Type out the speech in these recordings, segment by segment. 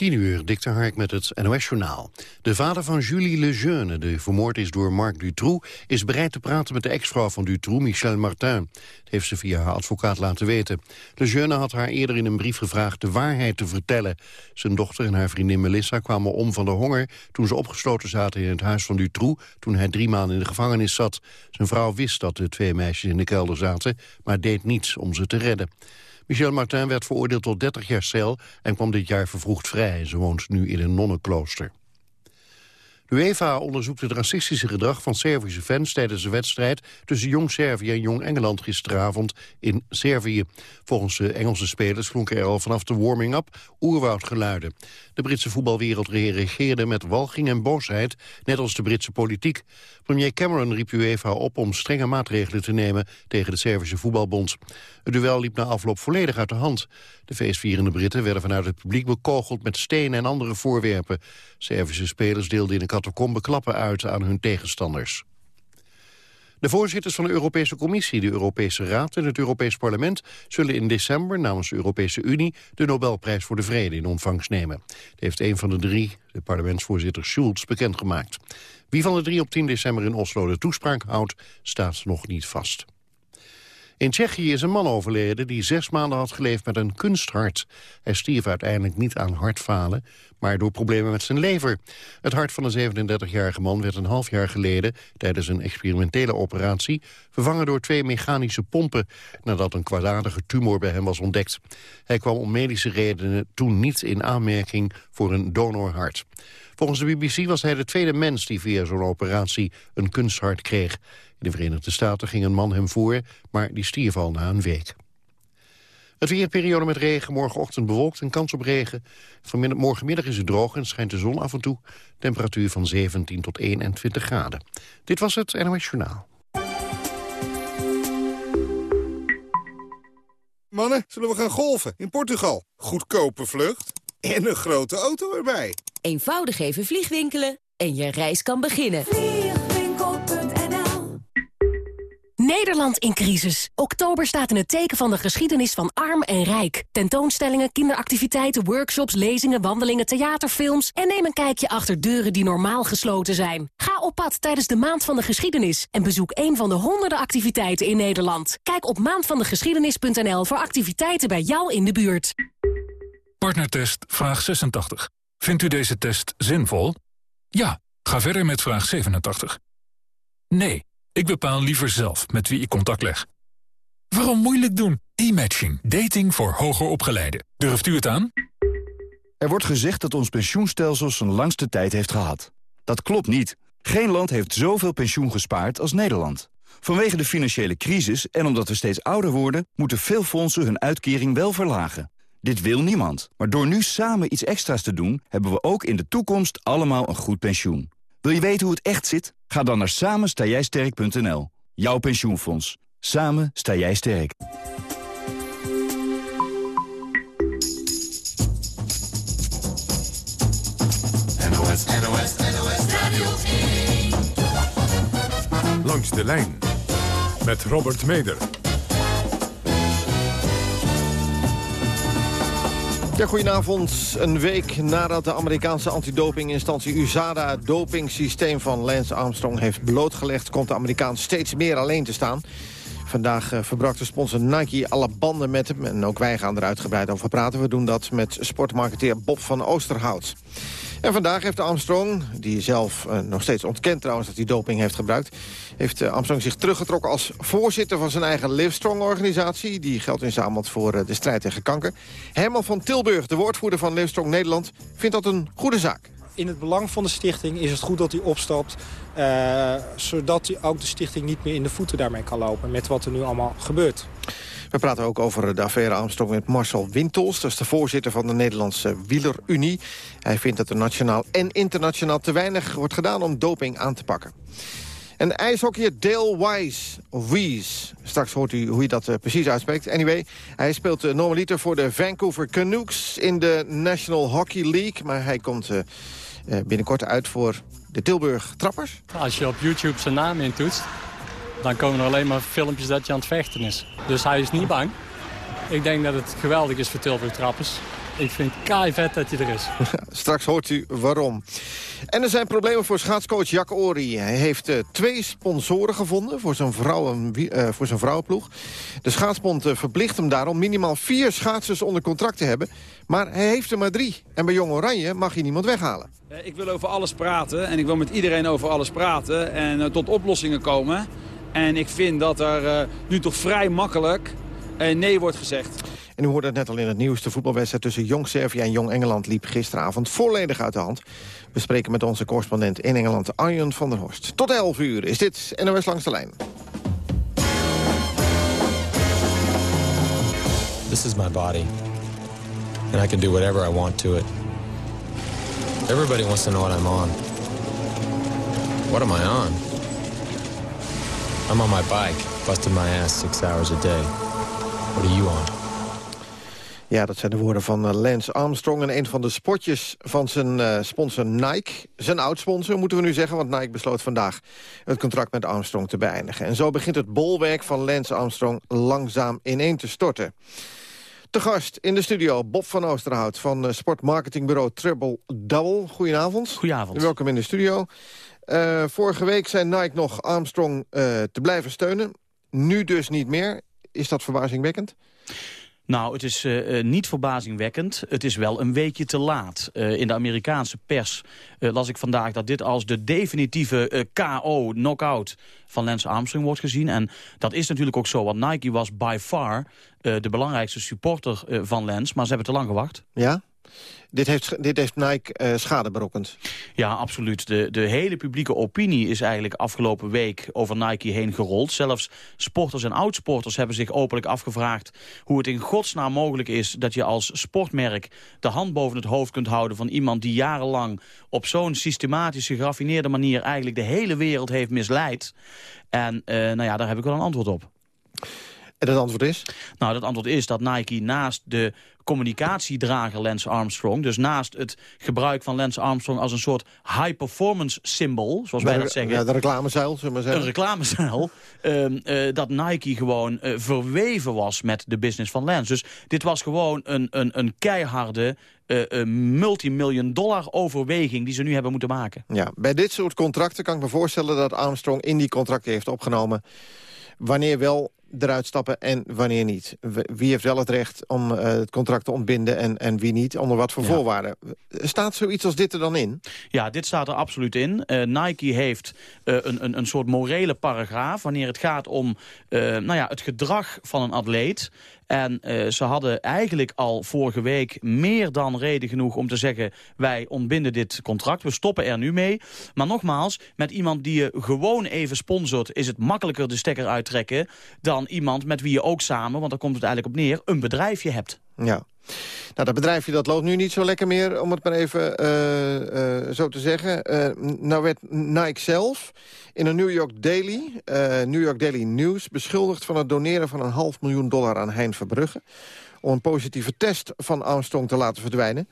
10 uur, Dick Hark met het NOS-journaal. De vader van Julie Lejeune, die vermoord is door Marc Dutroux... is bereid te praten met de ex-vrouw van Dutroux, Michel Martin. Dat heeft ze via haar advocaat laten weten. Lejeune had haar eerder in een brief gevraagd de waarheid te vertellen. Zijn dochter en haar vriendin Melissa kwamen om van de honger... toen ze opgesloten zaten in het huis van Dutroux... toen hij drie maanden in de gevangenis zat. Zijn vrouw wist dat de twee meisjes in de kelder zaten... maar deed niets om ze te redden. Michel Martin werd veroordeeld tot 30 jaar cel en kwam dit jaar vervroegd vrij. Ze woont nu in een nonnenklooster. De UEFA onderzoekt het racistische gedrag van Servische fans tijdens de wedstrijd tussen Jong Servië en Jong Engeland gisteravond in Servië. Volgens de Engelse spelers klonken er al vanaf de warming-up oerwoudgeluiden. De Britse voetbalwereld reageerde met walging en boosheid, net als de Britse politiek. Premier Cameron riep UEFA op om strenge maatregelen te nemen tegen de Servische voetbalbond. Het duel liep na afloop volledig uit de hand. De feestvierende Britten werden vanuit het publiek bekogeld met stenen en andere voorwerpen. Servische spelers deelden in de catacombe klappen uit aan hun tegenstanders. De voorzitters van de Europese Commissie, de Europese Raad en het Europees Parlement zullen in december namens de Europese Unie de Nobelprijs voor de Vrede in ontvangst nemen. Dat heeft een van de drie, de parlementsvoorzitter Schulz, bekendgemaakt. Wie van de drie op 10 december in Oslo de toespraak houdt, staat nog niet vast. In Tsjechië is een man overleden die zes maanden had geleefd met een kunsthart. Hij stierf uiteindelijk niet aan hartfalen, maar door problemen met zijn lever. Het hart van de 37-jarige man werd een half jaar geleden... tijdens een experimentele operatie vervangen door twee mechanische pompen... nadat een kwaadaardige tumor bij hem was ontdekt. Hij kwam om medische redenen toen niet in aanmerking voor een donorhart. Volgens de BBC was hij de tweede mens die via zo'n operatie een kunsthart kreeg. In de Verenigde Staten ging een man hem voor, maar die stierf al na een week. Het weerperiode met regen, morgenochtend bewolkt en kans op regen. Vanmiddag, morgenmiddag is het droog en schijnt de zon af en toe. Temperatuur van 17 tot 21 graden. Dit was het NOS Journaal. Mannen, zullen we gaan golven in Portugal? Goedkope vlucht en een grote auto erbij. Eenvoudig even vliegwinkelen en je reis kan beginnen. Nederland in crisis. Oktober staat in het teken van de geschiedenis van arm en rijk. Tentoonstellingen, kinderactiviteiten, workshops, lezingen, wandelingen, theaterfilms... en neem een kijkje achter deuren die normaal gesloten zijn. Ga op pad tijdens de Maand van de Geschiedenis... en bezoek een van de honderden activiteiten in Nederland. Kijk op maandvandegeschiedenis.nl voor activiteiten bij jou in de buurt. Partnertest vraag 86. Vindt u deze test zinvol? Ja, ga verder met vraag 87. Nee. Ik bepaal liever zelf met wie ik contact leg. Waarom moeilijk doen? E-matching. Dating voor hoger opgeleiden. Durft u het aan? Er wordt gezegd dat ons pensioenstelsel zijn langste tijd heeft gehad. Dat klopt niet. Geen land heeft zoveel pensioen gespaard als Nederland. Vanwege de financiële crisis en omdat we steeds ouder worden... moeten veel fondsen hun uitkering wel verlagen. Dit wil niemand. Maar door nu samen iets extra's te doen... hebben we ook in de toekomst allemaal een goed pensioen. Wil je weten hoe het echt zit? Ga dan naar samenstaaijsterk.nl. Jouw pensioenfonds. Samen sta jij sterk. NOS, NOS, NOS Radio 1. Langs de lijn. Met Robert Meder. Ja, goedenavond. Een week nadat de Amerikaanse antidopinginstantie USADA... het dopingsysteem van Lance Armstrong heeft blootgelegd... komt de Amerikaan steeds meer alleen te staan. Vandaag uh, verbrak de sponsor Nike alle banden met hem. En ook wij gaan er uitgebreid over praten. We doen dat met sportmarketeer Bob van Oosterhout. En vandaag heeft Armstrong, die zelf uh, nog steeds ontkent trouwens dat hij doping heeft gebruikt... heeft uh, Armstrong zich teruggetrokken als voorzitter van zijn eigen Livestrong-organisatie... die geld inzamelt voor uh, de strijd tegen kanker. Herman van Tilburg, de woordvoerder van Livestrong Nederland, vindt dat een goede zaak. In het belang van de stichting is het goed dat hij opstapt... zodat ook de stichting niet meer in de voeten daarmee kan lopen... met wat er nu allemaal gebeurt. We praten ook over de affaire Armstrong met Marcel Wintels. Dat is de voorzitter van de Nederlandse Wielerunie. Hij vindt dat er nationaal en internationaal te weinig wordt gedaan om doping aan te pakken. En ijshockeyer Dale Wise, Wies. Straks hoort u hoe je dat uh, precies uitspreekt. Anyway, hij speelt uh, normaliter voor de Vancouver Canucks in de National Hockey League. Maar hij komt uh, binnenkort uit voor de Tilburg Trappers. Als je op YouTube zijn naam intoetst, dan komen er alleen maar filmpjes dat je aan het vechten is. Dus hij is niet bang. Ik denk dat het geweldig is voor Tilburg Trappers. Ik vind het vet dat hij er is. Straks hoort u waarom. En er zijn problemen voor schaatscoach Jack Ori. Hij heeft uh, twee sponsoren gevonden voor zijn, vrouwen, uh, voor zijn vrouwenploeg. De schaatsbond uh, verplicht hem daarom minimaal vier schaatsers onder contract te hebben. Maar hij heeft er maar drie. En bij Jong Oranje mag hij niemand weghalen. Ik wil over alles praten en ik wil met iedereen over alles praten en tot oplossingen komen. En ik vind dat er nu toch vrij makkelijk nee wordt gezegd. En u hoorde het net al in het nieuws. De voetbalwedstrijd tussen Jong Servië en Jong Engeland liep gisteravond volledig uit de hand. We spreken met onze correspondent in Engeland, Arjen van der Horst. Tot 11 uur is dit NOS Langs de Lijn. This is my body. And I can do whatever I want to it. Everybody wants to know what I'm on. What am I on? I'm on my bike, busting my ass six hours a day. What are you on? Ja, dat zijn de woorden van eh, Lance Armstrong. En een van de spotjes van zijn uh, sponsor Nike. Zijn oud-sponsor, moeten we nu zeggen. Want Nike besloot vandaag het contract met Armstrong te beëindigen. En zo begint het bolwerk van Lance Armstrong langzaam ineen te storten. Te gast in de studio Bob van Oosterhout van uh, sportmarketingbureau Triple Double. Goedenavond. Goedenavond. Welkom in de studio. Uh, vorige week zei Nike nog Armstrong te blijven steunen. Nu dus niet meer. Is dat verbazingwekkend? Nou, het is uh, niet verbazingwekkend. Het is wel een weekje te laat. Uh, in de Amerikaanse pers uh, las ik vandaag dat dit als de definitieve KO, knockout van Lance Armstrong wordt gezien. En dat is natuurlijk ook zo, want Nike was by far de belangrijkste supporter van Lance. Maar ze hebben te lang gewacht. Ja? Dit heeft, dit heeft Nike uh, schade berokkend. Ja, absoluut. De, de hele publieke opinie is eigenlijk afgelopen week over Nike heen gerold. Zelfs sporters en oudsporters hebben zich openlijk afgevraagd... hoe het in godsnaam mogelijk is dat je als sportmerk... de hand boven het hoofd kunt houden van iemand die jarenlang... op zo'n systematische, geraffineerde manier... eigenlijk de hele wereld heeft misleid. En uh, nou ja, daar heb ik wel een antwoord op. En dat antwoord is? Nou, dat antwoord is dat Nike naast de communicatiedrager Lance Armstrong... dus naast het gebruik van Lance Armstrong als een soort high-performance symbol... zoals wij dat zeggen. Ja, de reclamezeil, zullen we maar zeggen. Een reclamezeil. uh, dat Nike gewoon uh, verweven was met de business van Lance. Dus dit was gewoon een, een, een keiharde uh, multimillion dollar overweging die ze nu hebben moeten maken. Ja, bij dit soort contracten kan ik me voorstellen dat Armstrong in die contracten heeft opgenomen wanneer wel eruit stappen en wanneer niet. Wie heeft wel het recht om uh, het contract te ontbinden en, en wie niet? Onder wat voor voorwaarden? Staat zoiets als dit er dan in? Ja, dit staat er absoluut in. Uh, Nike heeft uh, een, een, een soort morele paragraaf... wanneer het gaat om nou ja, het gedrag van een atleet... En uh, ze hadden eigenlijk al vorige week meer dan reden genoeg om te zeggen... wij ontbinden dit contract, we stoppen er nu mee. Maar nogmaals, met iemand die je gewoon even sponsort... is het makkelijker de stekker uittrekken dan iemand met wie je ook samen... want daar komt het eigenlijk op neer, een bedrijfje hebt. Ja. Nou, dat bedrijfje dat loopt nu niet zo lekker meer, om het maar even uh, uh, zo te zeggen. Uh, nou werd Nike zelf in een New York Daily, New York Daily News... beschuldigd van het doneren van een half miljoen dollar aan Hein Verbrugge... om een positieve test van Armstrong te laten verdwijnen.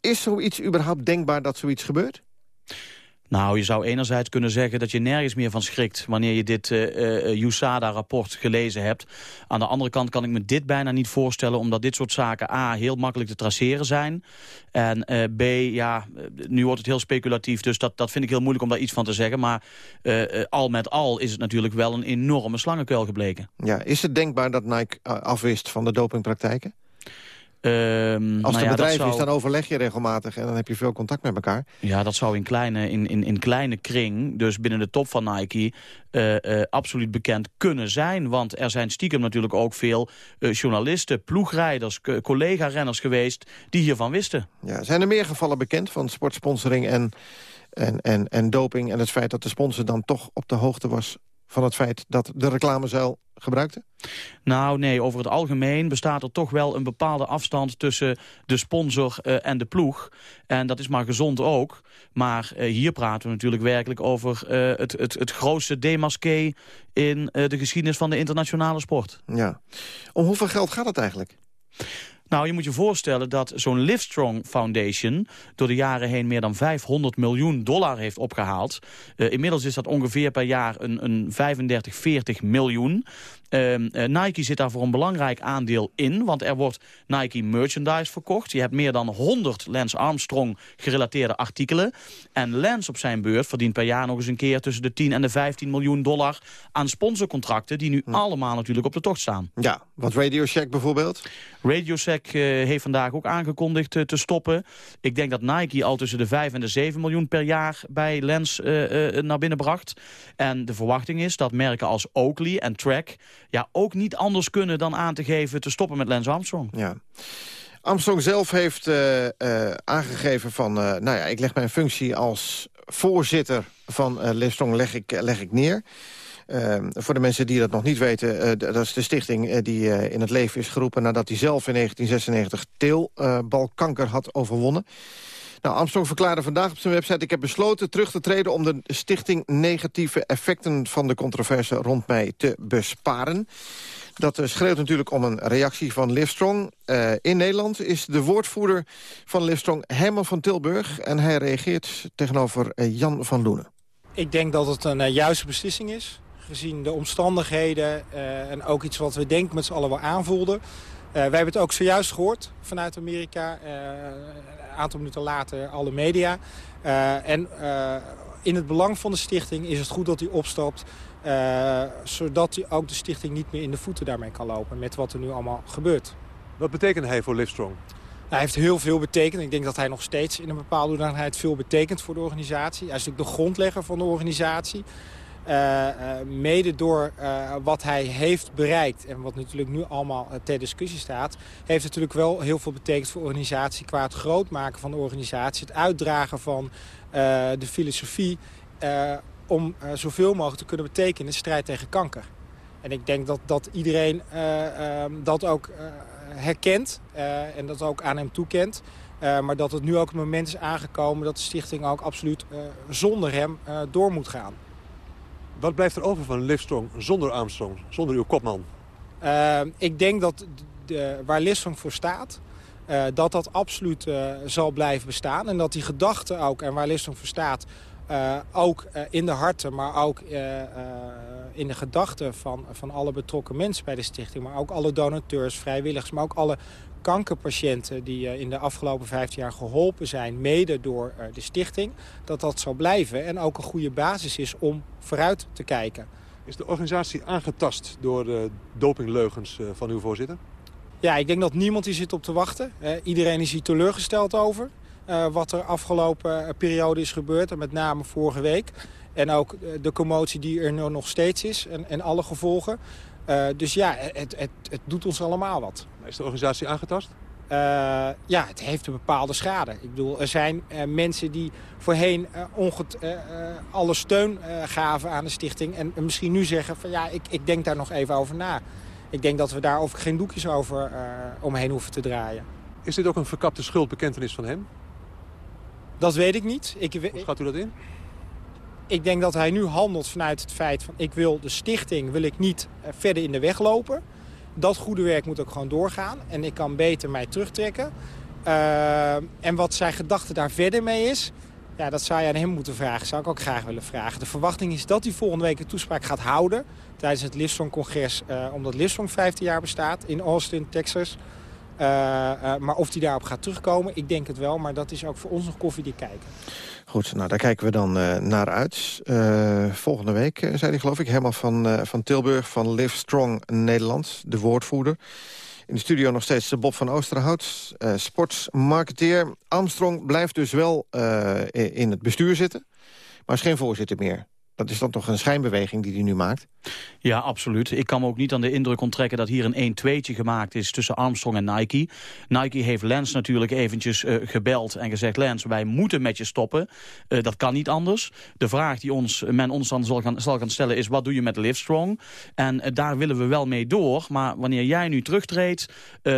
Is zoiets überhaupt denkbaar dat zoiets gebeurt? Nou, je zou enerzijds kunnen zeggen dat je nergens meer van schrikt... wanneer je dit uh, USADA-rapport gelezen hebt. Aan de andere kant kan ik me dit bijna niet voorstellen... omdat dit soort zaken A, heel makkelijk te traceren zijn... en B, ja, nu wordt het heel speculatief... dus dat, dat vind ik heel moeilijk om daar iets van te zeggen. Maar al met al is het natuurlijk wel een enorme slangenkuil gebleken. Ja, is het denkbaar dat Nike afwist van de dopingpraktijken? Um, Als nou ja, bedrijf zou... is, dan overleg je regelmatig en dan heb je veel contact met elkaar. Ja, dat zou in kleine, in, in, in kleine kring, dus binnen de top van Nike, uh, uh, absoluut bekend kunnen zijn. Want er zijn stiekem natuurlijk ook veel uh, journalisten, ploegrijders, collega-renners geweest die hiervan wisten. Ja, zijn er meer gevallen bekend van sportsponsoring en, en, en, en doping en het feit dat de sponsor dan toch op de hoogte was van het feit dat de reclamezuil gebruikte? Nou nee, over het algemeen bestaat er toch wel een bepaalde afstand tussen de sponsor uh, en de ploeg. En dat is maar gezond ook. Maar uh, hier praten we natuurlijk werkelijk over uh, het, het, het grootste demasqué in de geschiedenis van de internationale sport. Ja. Om hoeveel geld gaat het eigenlijk? Nou, je moet je voorstellen dat zo'n Livestrong Foundation... door de jaren heen meer dan 500 miljoen dollar heeft opgehaald. Uh, inmiddels is dat ongeveer per jaar een, een 35, 40 miljoen. Ehm, eh, Nike zit daar voor een belangrijk aandeel in, want er wordt Nike merchandise verkocht. Je hebt meer dan 100 Lance Armstrong gerelateerde artikelen. En Lance op zijn beurt verdient per jaar nog eens een keer tussen de 10 en de 15 miljoen dollar aan sponsorcontracten die nu hm. allemaal natuurlijk op de tocht staan. Ja, wat Radio Shack bijvoorbeeld? Radio Shack uh, heeft vandaag ook aangekondigd uh, te stoppen. Ik denk dat Nike al tussen de 5 en de 7 miljoen per jaar bij Lens uh, naar binnen bracht. En de verwachting is dat merken als Oakley en Track ja, ook niet anders kunnen dan aan te geven te stoppen met Lens Armstrong. Ja. Armstrong zelf heeft aangegeven van, nou ja, ik leg mijn functie als voorzitter van uh, Livestrong leg ik, leg ik neer. Voor de mensen die dat nog niet weten, dat is de stichting die in het leven is geroepen... nadat hij zelf in 1996 teelbalkanker had overwonnen. Nou, Armstrong verklaarde vandaag op zijn website... ik heb besloten terug te treden om de stichting negatieve effecten... van de controverse rond mij te besparen. Dat schreeuwt natuurlijk om een reactie van Livestrong. Uh, in Nederland is de woordvoerder van Livestrong Herman van Tilburg... en hij reageert tegenover Jan van Loenen. Ik denk dat het een juiste beslissing is gezien de omstandigheden en ook iets wat we denk met z'n allen wel aanvoelden. Wij hebben het ook zojuist gehoord vanuit Amerika, aantal minuten later alle media. en in het belang van de stichting is het goed dat hij opstapt... zodat hij ook de stichting niet meer in de voeten daarmee kan lopen met wat er nu allemaal gebeurt. Wat betekent hij voor Livestrong? Hij heeft heel veel betekend. Ik denk dat hij nog steeds in een bepaalde hoedanigheid veel betekent voor de organisatie. Hij is natuurlijk de grondlegger van de organisatie. Uh, mede door uh, wat hij heeft bereikt en wat natuurlijk nu allemaal ter discussie staat... heeft natuurlijk wel heel veel betekend voor organisatie qua het grootmaken van de organisatie. Het uitdragen van de filosofie om zoveel mogelijk te kunnen betekenen in de strijd tegen kanker. En ik denk dat, dat iedereen ehm, dat ook herkent en dat ook aan hem toekent. maar dat het nu ook het moment is aangekomen dat de stichting ook absoluut zonder hem door moet gaan. Wat blijft er over van Livestrong zonder Armstrong, zonder uw kopman? Uh, ik denk dat de, waar Livestrong voor staat, uh, dat dat absoluut uh, zal blijven bestaan. En dat die gedachte ook, en waar Livestrong voor staat, ook in de harten, maar ook in de gedachten van, van alle betrokken mensen bij de stichting. Maar ook alle donateurs, vrijwilligers, maar ook alle kankerpatiënten die eh, in de afgelopen 15 jaar geholpen zijn, mede door eh, de stichting, dat dat zal blijven en ook een goede basis is om vooruit te kijken. Is de organisatie aangetast door de dopingleugens eh, van uw voorzitter? Ja, ik denk dat niemand hier zit op te wachten. iedereen is hier teleurgesteld over. wat er afgelopen periode is gebeurd, en met name vorige week. En ook de commotie die er nog steeds is en, en alle gevolgen. Dus ja, het, het, het doet ons allemaal wat. Is de organisatie aangetast? Uh, ja, het heeft een bepaalde schade. Ik bedoel, er zijn uh, mensen die voorheen onget, alle steun gaven aan de stichting... en misschien nu zeggen van ja, ik, ik denk daar nog even over na. Ik denk dat we daar over geen doekjes over omheen hoeven te draaien. Is dit ook een verkapte schuldbekentenis van hem? Dat weet ik niet. Ik, Hoe schat u dat in? ik denk dat hij nu handelt vanuit het feit van... ik wil de stichting wil ik niet eh, verder in de weg lopen. Dat goede werk moet ook gewoon doorgaan. En ik kan beter mij terugtrekken. Uh, en wat zijn gedachte daar verder mee is... Ja, dat zou je aan hem moeten vragen. Zou ik ook graag willen vragen. De verwachting is dat hij volgende week een toespraak gaat houden... tijdens het Livestrong-congres, uh, omdat Livestrong 15 jaar bestaat in Austin, Texas... Uh, uh, maar of hij daarop gaat terugkomen, ik denk het wel. Maar dat is ook voor ons nog koffiedik kijken. Goed, nou daar kijken we dan uh, naar uit. volgende week, zei hij geloof ik, Herman van, van Tilburg van Live Strong Nederland, de woordvoerder. In de studio nog steeds Bob van Oosterhout, sportsmarketeer. Armstrong blijft dus wel in het bestuur zitten, maar is geen voorzitter meer. Dat is dan toch een schijnbeweging die hij nu maakt? Ja, absoluut. Ik kan me ook niet aan de indruk onttrekken dat hier een 1-2'tje gemaakt is tussen Armstrong en Nike. Nike heeft Lance natuurlijk eventjes uh, gebeld en gezegd... Lance, wij moeten met je stoppen. Uh, dat kan niet anders. De vraag die ons, men ons dan zal gaan, zal gaan stellen is... wat doe je met Livestrong? En uh, daar willen we wel mee door. Maar wanneer jij nu terugtreedt...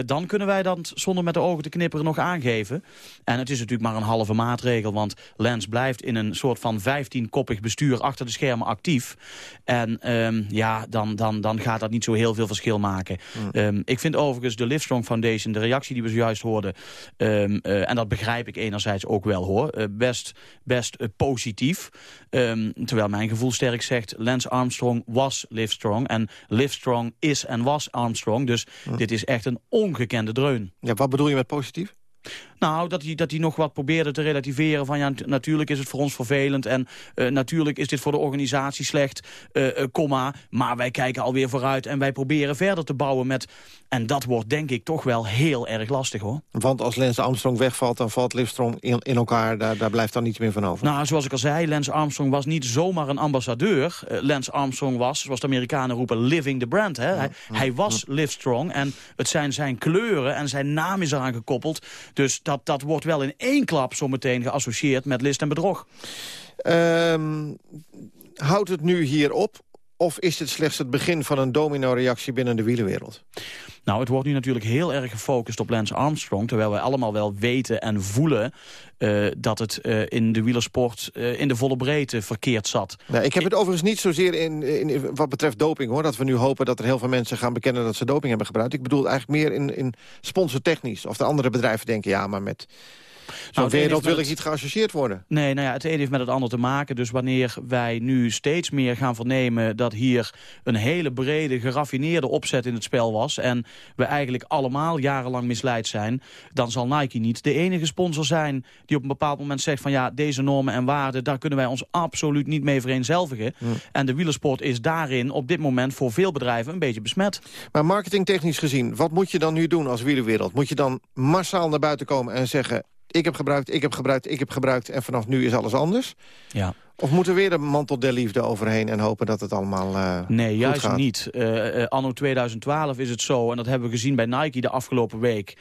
dan kunnen wij dat zonder met de ogen te knipperen nog aangeven. En het is natuurlijk maar een halve maatregel. Want Lance blijft in een soort van 15-koppig bestuur achter de schermen actief. En ehm, ja, dan, dan, dan gaat dat niet zo heel veel verschil maken. Ehm, ik vind overigens de Livestrong Foundation, de reactie die we zojuist hoorden... ehm, eh, en dat begrijp ik enerzijds ook wel hoor, eh, best, best eh, positief. Terwijl mijn gevoel sterk zegt, Lance Armstrong was Livestrong... en Livestrong is en was Armstrong. Dus dit is echt een ongekende dreun. Ja, wat bedoel je met positief? Nou, dat hij, dat hij nog wat probeerde te relativeren van... ja, natuurlijk is het voor ons vervelend en eh, natuurlijk is dit voor de organisatie slecht, uh, komma, maar wij kijken alweer vooruit en wij proberen verder te bouwen met... en dat wordt denk ik toch wel heel erg lastig, hoor. Want als Lance Armstrong wegvalt, dan valt Livestrong in, in elkaar, daar, daar blijft dan niets meer van over. Nou, zoals ik al zei, Lance Armstrong was niet zomaar een ambassadeur. Uh, Lance Armstrong was, zoals de Amerikanen roepen, living the brand. Hè? Hij, hij was Livestrong en het zijn zijn kleuren en zijn naam is eraan gekoppeld. Dus dat, dat wordt wel in één klap zometeen geassocieerd met list en bedrog. Um, houdt het nu hier op? Of is het slechts het begin van een domino-reactie binnen de wielenwereld? Nou, het wordt nu natuurlijk heel erg gefocust op Lance Armstrong... terwijl wij allemaal wel weten en voelen uh, dat het uh, in de wielersport uh, in de volle breedte verkeerd zat. Nee, ik heb het overigens niet zozeer in, in, wat betreft doping, hoor. Dat we nu hopen dat er heel veel mensen gaan bekennen dat ze doping hebben gebruikt. Ik bedoel eigenlijk meer in, in sponsortechnisch. Of de andere bedrijven denken, ja, maar met... Zo'n nou, wereld wil ik niet geassocieerd worden. Nee, nou ja, het ene heeft met het ander te maken. Dus wanneer wij nu steeds meer gaan vernemen... dat hier een hele brede, geraffineerde opzet in het spel was... en we eigenlijk allemaal jarenlang misleid zijn... dan zal Nike niet de enige sponsor zijn... die op een bepaald moment zegt van... ja, deze normen en waarden, daar kunnen wij ons absoluut niet mee vereenzelvigen. Hmm. En de wielersport is daarin op dit moment voor veel bedrijven een beetje besmet. Maar marketingtechnisch gezien, wat moet je dan nu doen als wielerwereld? Moet je dan massaal naar buiten komen en zeggen ik heb gebruikt, ik heb gebruikt, ik heb gebruikt... en vanaf nu is alles anders? Ja. Of moeten we weer een mantel der liefde overheen... en hopen dat het allemaal uh, Nee, juist gaat? niet. Uh, uh, anno 2012 is het zo, en dat hebben we gezien bij Nike de afgelopen week...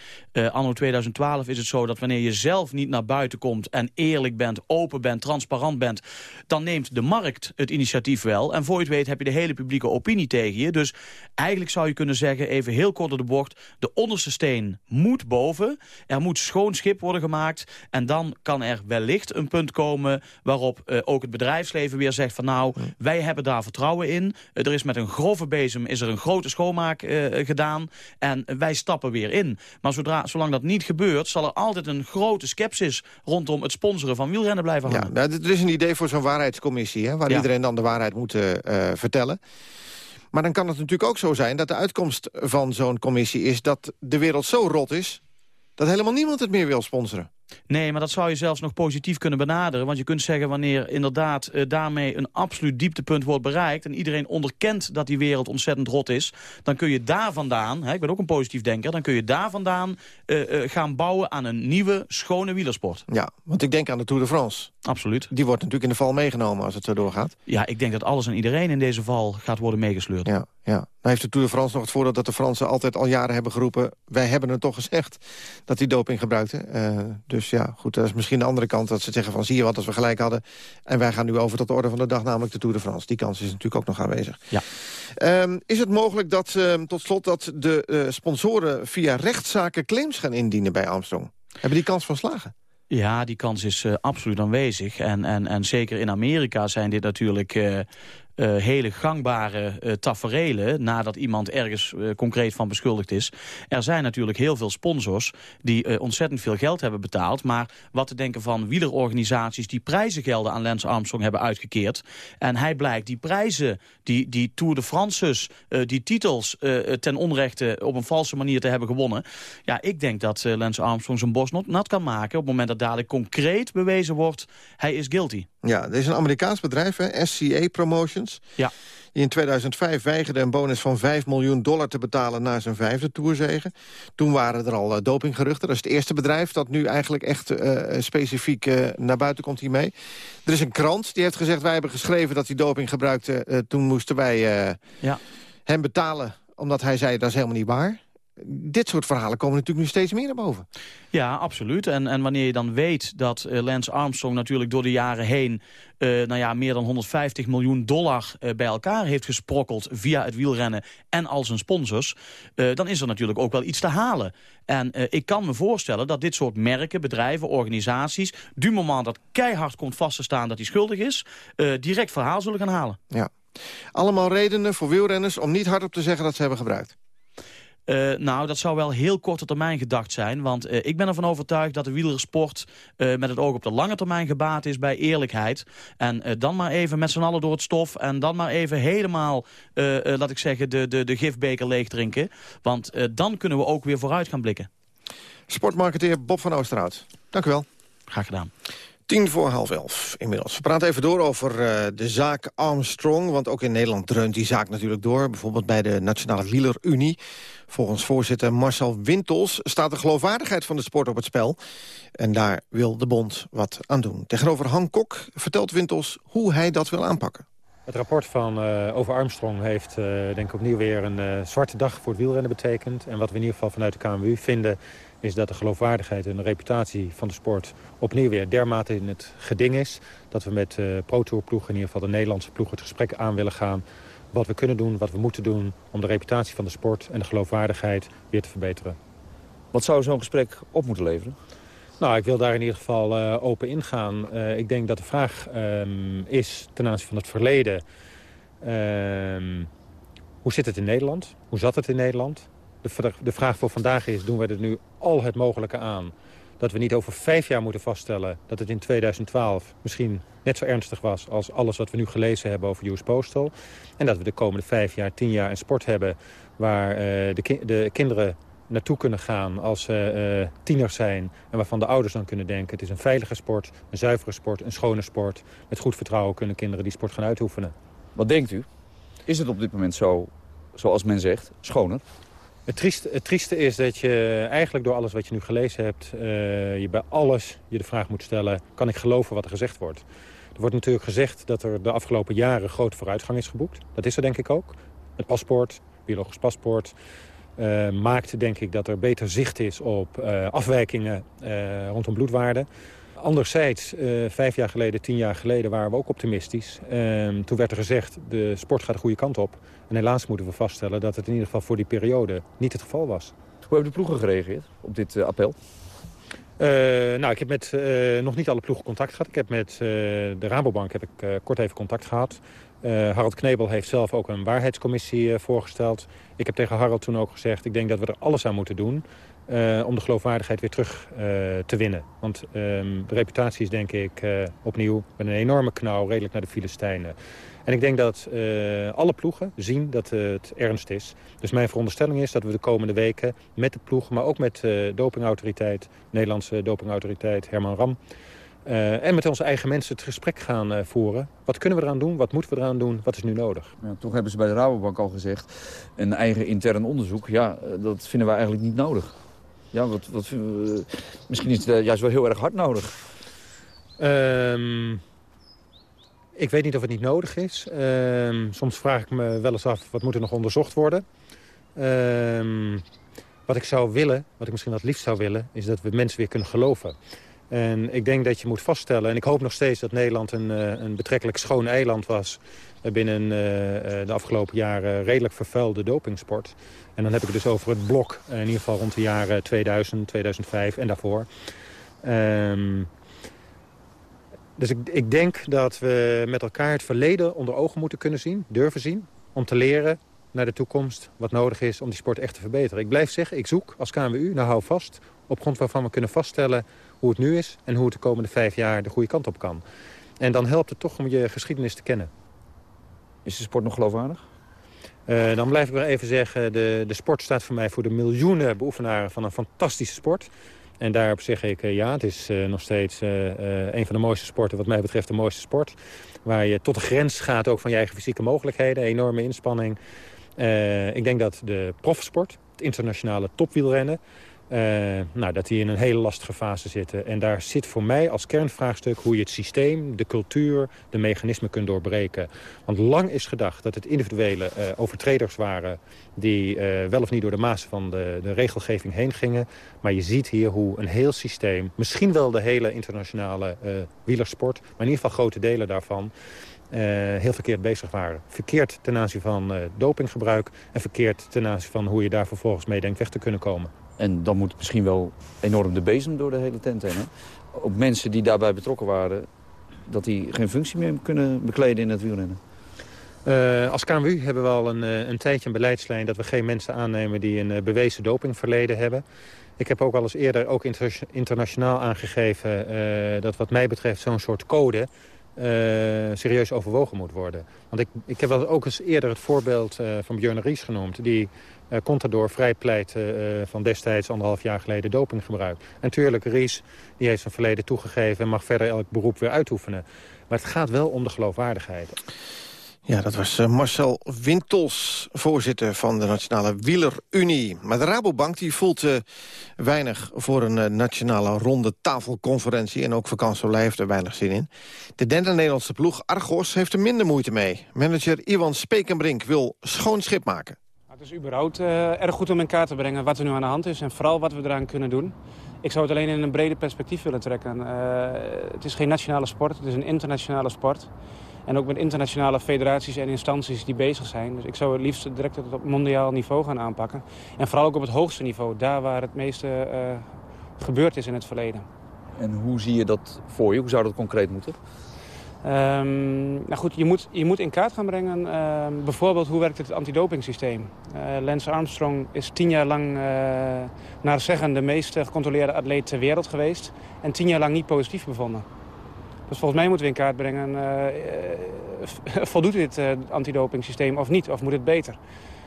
anno 2012 is het zo dat wanneer je zelf niet naar buiten komt... en eerlijk bent, open bent, transparant bent... dan neemt de markt het initiatief wel. En voor je het weet heb je de hele publieke opinie tegen je. Dus eigenlijk zou je kunnen zeggen, even heel kort door de bocht... de onderste steen moet boven. Er moet schoon schip worden gemaakt. En dan kan er wellicht een punt komen waarop ook het bedrijfsleven weer zegt van nou, wij hebben daar vertrouwen in. Er is met een grove bezem is er een grote schoonmaak uh, gedaan en wij stappen weer in. Maar zodra, zolang dat niet gebeurt, zal er altijd een grote scepsis rondom het sponsoren van wielrennen blijven hangen. Ja, nou, er is een idee voor zo'n waarheidscommissie, hè, waar ja. iedereen dan de waarheid moet uh, vertellen. Maar dan kan het natuurlijk ook zo zijn dat de uitkomst van zo'n commissie is... dat de wereld zo rot is dat helemaal niemand het meer wil sponsoren. Nee, maar dat zou je zelfs nog positief kunnen benaderen. Want je kunt zeggen wanneer inderdaad uh, daarmee een absoluut dieptepunt wordt bereikt... en iedereen onderkent dat die wereld ontzettend rot is... dan kun je daar vandaan, hè, ik ben ook een positief denker... dan kun je daar vandaan uh, uh, gaan bouwen aan een nieuwe, schone wielersport. Ja, want ik denk aan de Tour de France. Absoluut. Die wordt natuurlijk in de val meegenomen als het zo doorgaat. Ja, ik denk dat alles en iedereen in deze val gaat worden meegesleurd. Ja, ja. Nou heeft de Tour de France nog het voordeel dat de Fransen altijd al jaren hebben geroepen... wij hebben het toch gezegd dat die doping gebruikten. dus ja, goed, dat is misschien de andere kant dat ze zeggen van... zie je wat, als we gelijk hadden. En wij gaan nu over tot de orde van de dag, namelijk de Tour de France. Die kans is natuurlijk ook nog aanwezig. Ja. Um, is het mogelijk dat, um, tot slot, dat de uh, sponsoren via rechtszaken claims gaan indienen bij Armstrong? Hebben die kans van slagen? Ja, die kans is uh, absoluut aanwezig. En, en, en zeker in Amerika zijn dit natuurlijk... Uh, uh, hele gangbare uh, taferelen... nadat iemand ergens uh, concreet van beschuldigd is. Er zijn natuurlijk heel veel sponsors die ontzettend veel geld hebben betaald. Maar wat te denken van wielerorganisaties... die prijzengelden aan Lance Armstrong hebben uitgekeerd. En hij blijkt die prijzen, die, die Tour de France's... die titels ten onrechte op een valse manier te hebben gewonnen. Ja, ik denk dat Lance Armstrong zijn bos nat kan maken... op het moment dat dadelijk concreet bewezen wordt... hij is guilty. Ja, er is een Amerikaans bedrijf, hè, SCA Promotions. Ja. Die in 2005 weigerde een bonus van 5 miljoen dollar te betalen... na zijn vijfde tourzegen. Toen waren er al uh, dopinggeruchten. Dat is het eerste bedrijf dat nu eigenlijk echt uh, specifiek uh, naar buiten komt hiermee. Er is een krant die heeft gezegd... wij hebben geschreven dat hij doping gebruikte. toen moesten wij ja. hem betalen omdat hij zei dat is helemaal niet waar. Dit soort verhalen komen natuurlijk nu steeds meer naar boven. Ja, absoluut. En, en wanneer je dan weet dat uh, Lance Armstrong natuurlijk door de jaren heen... Uh, nou ja, meer dan 150 miljoen dollar uh, bij elkaar heeft gesprokkeld via het wielrennen en al zijn sponsors... dan is er natuurlijk ook wel iets te halen. En ik kan me voorstellen dat dit soort merken, bedrijven, organisaties... du moment dat keihard komt vast te staan dat hij schuldig is... direct verhaal zullen gaan halen. Ja. Allemaal redenen voor wielrenners om niet hardop te zeggen dat ze hebben gebruikt. Uh, nou, dat zou wel heel korte termijn gedacht zijn. Want uh, ik ben ervan overtuigd dat de wielersport uh, met het oog op de lange termijn gebaat is bij eerlijkheid. En dan maar even met z'n allen door het stof. En dan maar even helemaal, laat ik zeggen, de, de, de gifbeker leeg drinken. Want dan kunnen we ook weer vooruit gaan blikken. Sportmarketeer Bob van Oosterhout. Dank u wel. Graag gedaan. Tien voor half elf inmiddels. We praten even door over uh, de zaak Armstrong. Want ook in Nederland dreunt die zaak natuurlijk door. Bijvoorbeeld bij de Nationale Wielerunie. Volgens voorzitter Marcel Wintels staat de geloofwaardigheid van de sport op het spel. En daar wil de bond wat aan doen. Tegenover Han Kok vertelt Wintels hoe hij dat wil aanpakken. Het rapport van, uh, over Armstrong heeft uh, denk ik opnieuw weer een zwarte dag voor het wielrennen betekend. En wat we in ieder geval vanuit de KMU vinden is dat de geloofwaardigheid en de reputatie van de sport opnieuw weer dermate in het geding is. Dat we met uh, Pro Tour ploegen, in ieder geval de Nederlandse ploeg, het gesprek aan willen gaan. Wat we kunnen doen, wat we moeten doen om de reputatie van de sport en de geloofwaardigheid weer te verbeteren. Wat zou zo'n gesprek op moeten leveren? Nou, ik wil daar in ieder geval uh, open ingaan. Uh, ik denk dat de vraag um, is ten aanzien van het verleden... Um, hoe zit het in Nederland? Hoe zat het in Nederland? De, vraag voor vandaag is, doen we er nu al het mogelijke aan... dat we niet over vijf jaar moeten vaststellen dat het in 2012 misschien net zo ernstig was... als alles wat we nu gelezen hebben over US Postal. En dat we de komende vijf jaar, tien jaar een sport hebben... waar uh, de, de, kinderen naartoe kunnen gaan als ze uh, tieners zijn... en waarvan de ouders dan kunnen denken... het is een veilige sport, een zuivere sport, een schone sport. Met goed vertrouwen kunnen kinderen die sport gaan uitoefenen. Wat denkt u? Is het op dit moment zo, zoals men zegt, schoner? Het trieste, het trieste, is dat je eigenlijk door alles wat je nu gelezen hebt... Uh, je bij alles je de vraag moet stellen... kan ik geloven wat er gezegd wordt? Er wordt natuurlijk gezegd dat er de afgelopen jaren grote vooruitgang is geboekt. Dat is er denk ik ook. Het paspoort, biologisch paspoort... Uh, maakt denk ik dat er beter zicht is op uh, afwijkingen rondom bloedwaarden. Anderzijds, uh, vijf jaar geleden, tien jaar geleden waren we ook optimistisch. Uh, toen werd er gezegd, de sport gaat de goede kant op. En helaas moeten we vaststellen dat het in ieder geval voor die periode niet het geval was. Hoe hebben de ploegen gereageerd op dit uh, appel? nou, ik heb met nog niet alle ploegen contact gehad. Ik heb met de Rabobank heb ik, kort even contact gehad. Harald Knebel heeft zelf ook een waarheidscommissie voorgesteld. Ik heb tegen Harald toen ook gezegd, ik denk dat we er alles aan moeten doen... Uh, om de geloofwaardigheid weer terug uh, te winnen. Want um, de reputatie is denk ik uh, opnieuw met een enorme knauw redelijk naar de Filistijnen. En ik denk dat alle ploegen zien dat het ernst is. Dus mijn veronderstelling is dat we de komende weken met de ploeg... maar ook met de dopingautoriteit, Nederlandse dopingautoriteit Herman Ram... en met onze eigen mensen het gesprek gaan voeren. Wat kunnen we eraan doen? Wat moeten we eraan doen? Wat is nu nodig? Ja, toch hebben ze bij de Rabobank al gezegd... een eigen intern onderzoek. Ja, dat vinden we eigenlijk niet nodig. Ja, wat, wat, uh, misschien is het uh, juist wel heel erg hard nodig. Um, ik weet niet of het niet nodig is. Um, soms vraag ik me wel eens af, wat moet er nog onderzocht worden? Um, wat ik zou willen, wat ik misschien het liefst zou willen... is dat we mensen weer kunnen geloven. En ik denk dat je moet vaststellen... en ik hoop nog steeds dat Nederland een, uh, een betrekkelijk schoon eiland was... binnen de afgelopen jaren redelijk vervuilde dopingsport. En dan heb ik het dus over het blok, in ieder geval rond de jaren 2000, 2005 en daarvoor. Um, dus ik, ik denk dat we met elkaar het verleden onder ogen moeten kunnen zien, durven zien. Om te leren naar de toekomst wat nodig is om die sport echt te verbeteren. Ik blijf zeggen, ik zoek als KNWU, nou hou vast, op grond waarvan we kunnen vaststellen hoe het nu is... en hoe het de komende vijf jaar de goede kant op kan. En dan helpt het toch om je geschiedenis te kennen. Is de sport nog geloofwaardig? Uh, dan blijf ik weer even zeggen, de, de sport staat voor mij voor de miljoenen beoefenaren van een fantastische sport. En daarop zeg ik uh, ja, het is uh, nog steeds een van de mooiste sporten, wat mij betreft de mooiste sport. Waar je tot de grens gaat ook van je eigen fysieke mogelijkheden, enorme inspanning. ik denk dat de profsport, het internationale topwielrennen, Uh, nou, dat die in een hele lastige fase zitten. En daar zit voor mij als kernvraagstuk hoe je het systeem, de cultuur, de mechanismen kunt doorbreken. Want lang is gedacht dat het individuele uh, overtreders waren die uh, wel of niet door de maas van de, de regelgeving heen gingen. Maar je ziet hier hoe een heel systeem, misschien wel de hele internationale wielersport, maar in ieder geval grote delen daarvan, heel verkeerd bezig waren. Verkeerd ten aanzien van uh, dopinggebruik... en verkeerd ten aanzien van hoe je daar vervolgens mee denkt weg te kunnen komen. En dan moet misschien wel enorm de bezem door de hele tent heen. Ook mensen die daarbij betrokken waren... dat die geen functie meer kunnen bekleden in het wielrennen. Uh, als KMU hebben we al een, een tijdje een beleidslijn... dat we geen mensen aannemen die een bewezen dopingverleden hebben. Ik heb ook al eens eerder ook inter internationaal aangegeven... dat wat mij betreft zo'n soort code serieus overwogen moet worden. Want ik, ik heb wel ook eens eerder het voorbeeld van Björn Ries genoemd... die uh, Contador vrijpleit van destijds anderhalf jaar geleden dopinggebruik. En tuurlijk, Ries die heeft zijn verleden toegegeven... en mag verder elk beroep weer uitoefenen. Maar het gaat wel om de geloofwaardigheid. Ja, dat was uh, Marcel Wintels, voorzitter van de Nationale Wielerunie. Maar de Rabobank die voelt uh, weinig voor een uh, nationale ronde tafelconferentie... en ook vakantie heeft er weinig zin in. De derde Nederlandse ploeg, Argos, heeft er minder moeite mee. Manager Iwan Spekenbrink wil schoon schip maken. Het is überhaupt erg goed om in kaart te brengen wat er nu aan de hand is... en vooral wat we eraan kunnen doen. Ik zou het alleen in een breder perspectief willen trekken. het is geen nationale sport, het is een internationale sport... En ook met internationale federaties en instanties die bezig zijn. Dus ik zou het liefst direct op mondiaal niveau gaan aanpakken. En vooral ook op het hoogste niveau, daar waar het meeste uh, gebeurd is in het verleden. En hoe zie je dat voor je? Hoe zou dat concreet moeten? Um, nou goed, je moet, je moet in kaart gaan brengen uh, bijvoorbeeld hoe werkt het antidopingsysteem. Uh, Lance Armstrong is tien jaar lang uh, naar zeggen de meest gecontroleerde atleet ter wereld geweest. En tien jaar lang niet positief bevonden. Dus volgens mij moeten we in kaart brengen, uh, voldoet dit antidopingsysteem of niet? Of moet het beter?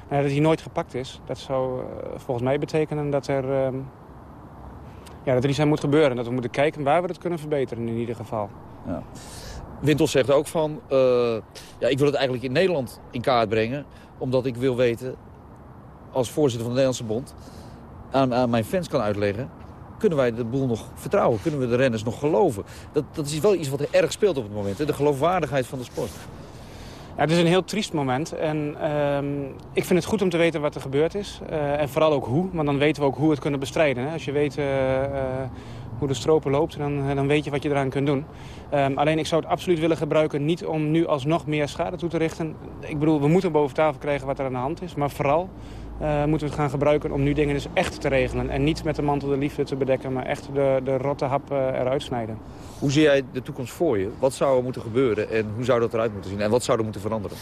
Dat hij nooit gepakt is, dat zou volgens mij betekenen dat er, uh, ja, dat er iets aan moet gebeuren. Dat we moeten kijken waar we het kunnen verbeteren in ieder geval. Ja. Wintels zegt ook van, ja, ik wil het eigenlijk in Nederland in kaart brengen. Omdat ik wil weten, als voorzitter van de Nederlandse Bond, aan, aan mijn fans kan uitleggen kunnen wij de boel nog vertrouwen? Kunnen we de renners nog geloven? Dat, dat is wel iets wat erg speelt op het moment. Hè? De geloofwaardigheid van de sport. Ja, het is een heel triest moment. En uh, ik vind het goed om te weten wat er gebeurd is. Uh, en vooral ook hoe, want dan weten we ook hoe we het kunnen bestrijden. Hè? Als je weet uh, hoe de stropen loopt, dan, dan weet je wat je eraan kunt doen. Um, alleen ik zou het absoluut willen gebruiken niet om nu alsnog meer schade toe te richten. Ik bedoel, we moeten boven tafel krijgen wat er aan de hand is. Maar vooral uh, moeten we het gaan gebruiken om nu dingen dus echt te regelen. En niet met de mantel de liefde te bedekken, maar echt de, de rotte hap uh, eruit snijden. Hoe zie jij de toekomst voor je? Wat zou er moeten gebeuren en hoe zou dat eruit moeten zien? En wat zou er moeten veranderen?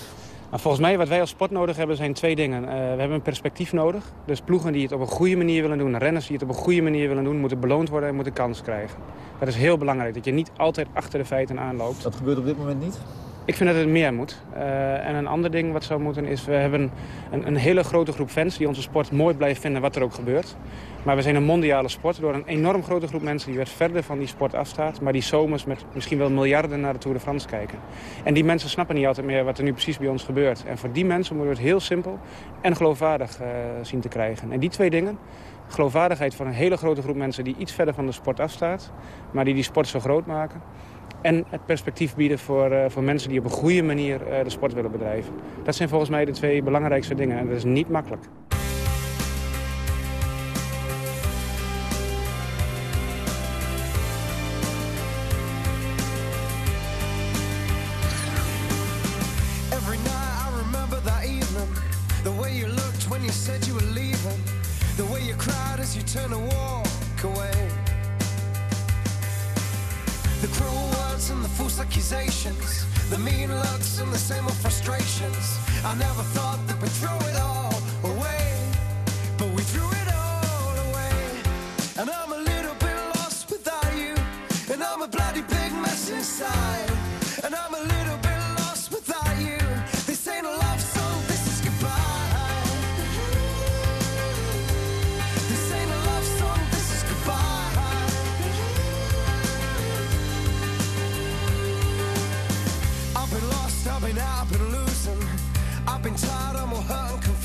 Maar volgens mij wat wij als sport nodig hebben zijn twee dingen. Uh, we hebben een perspectief nodig. Dus ploegen die het op een goede manier willen doen, renners die het op een goede manier willen doen, moeten beloond worden en moeten kans krijgen. Dat is heel belangrijk, dat je niet altijd achter de feiten aanloopt. Dat gebeurt op dit moment niet? Ik vind dat het meer moet. Uh, en een ander ding wat zou moeten is... we hebben een, een, hele grote groep fans die onze sport mooi blijven vinden wat er ook gebeurt. Maar we zijn een mondiale sport door een enorm grote groep mensen... die weer verder van die sport afstaat... maar die zomers met misschien wel miljarden naar de Tour de France kijken. En die mensen snappen niet altijd meer wat er nu precies bij ons gebeurt. En voor die mensen moeten we het heel simpel en geloofwaardig uh, zien te krijgen. En die twee dingen, geloofwaardigheid van een hele grote groep mensen... die iets verder van de sport afstaat, maar die die sport zo groot maken... En het perspectief bieden voor, uh, voor mensen die op een goede manier uh, de sport willen bedrijven. Dat zijn volgens mij de twee belangrijkste dingen. En dat is niet makkelijk. You said you were leaving. The way you cried as you turned to walk away. The cruel words and the false accusations, the mean looks and the same old frustrations. I never thought that we'd throw it all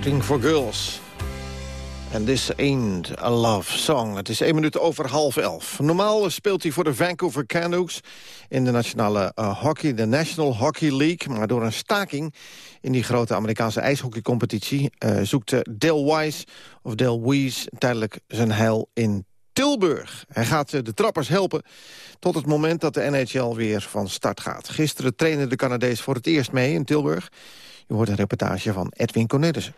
Scouting for Girls. En this ain't a love song. Het is één minuut over half elf. Normaal speelt hij voor de Vancouver Canucks in de nationale eh, hockey, de National Hockey League. Maar door een staking in die grote Amerikaanse ijshockeycompetitie... eh, zoekt eh, Dale Wise of Dale Weiss tijdelijk zijn heil in Tilburg. Hij gaat de trappers helpen tot het moment dat de NHL weer van start gaat. Gisteren trainde de Canadees voor het eerst mee in Tilburg. Je hoort een reportage van Edwin Cornelissen.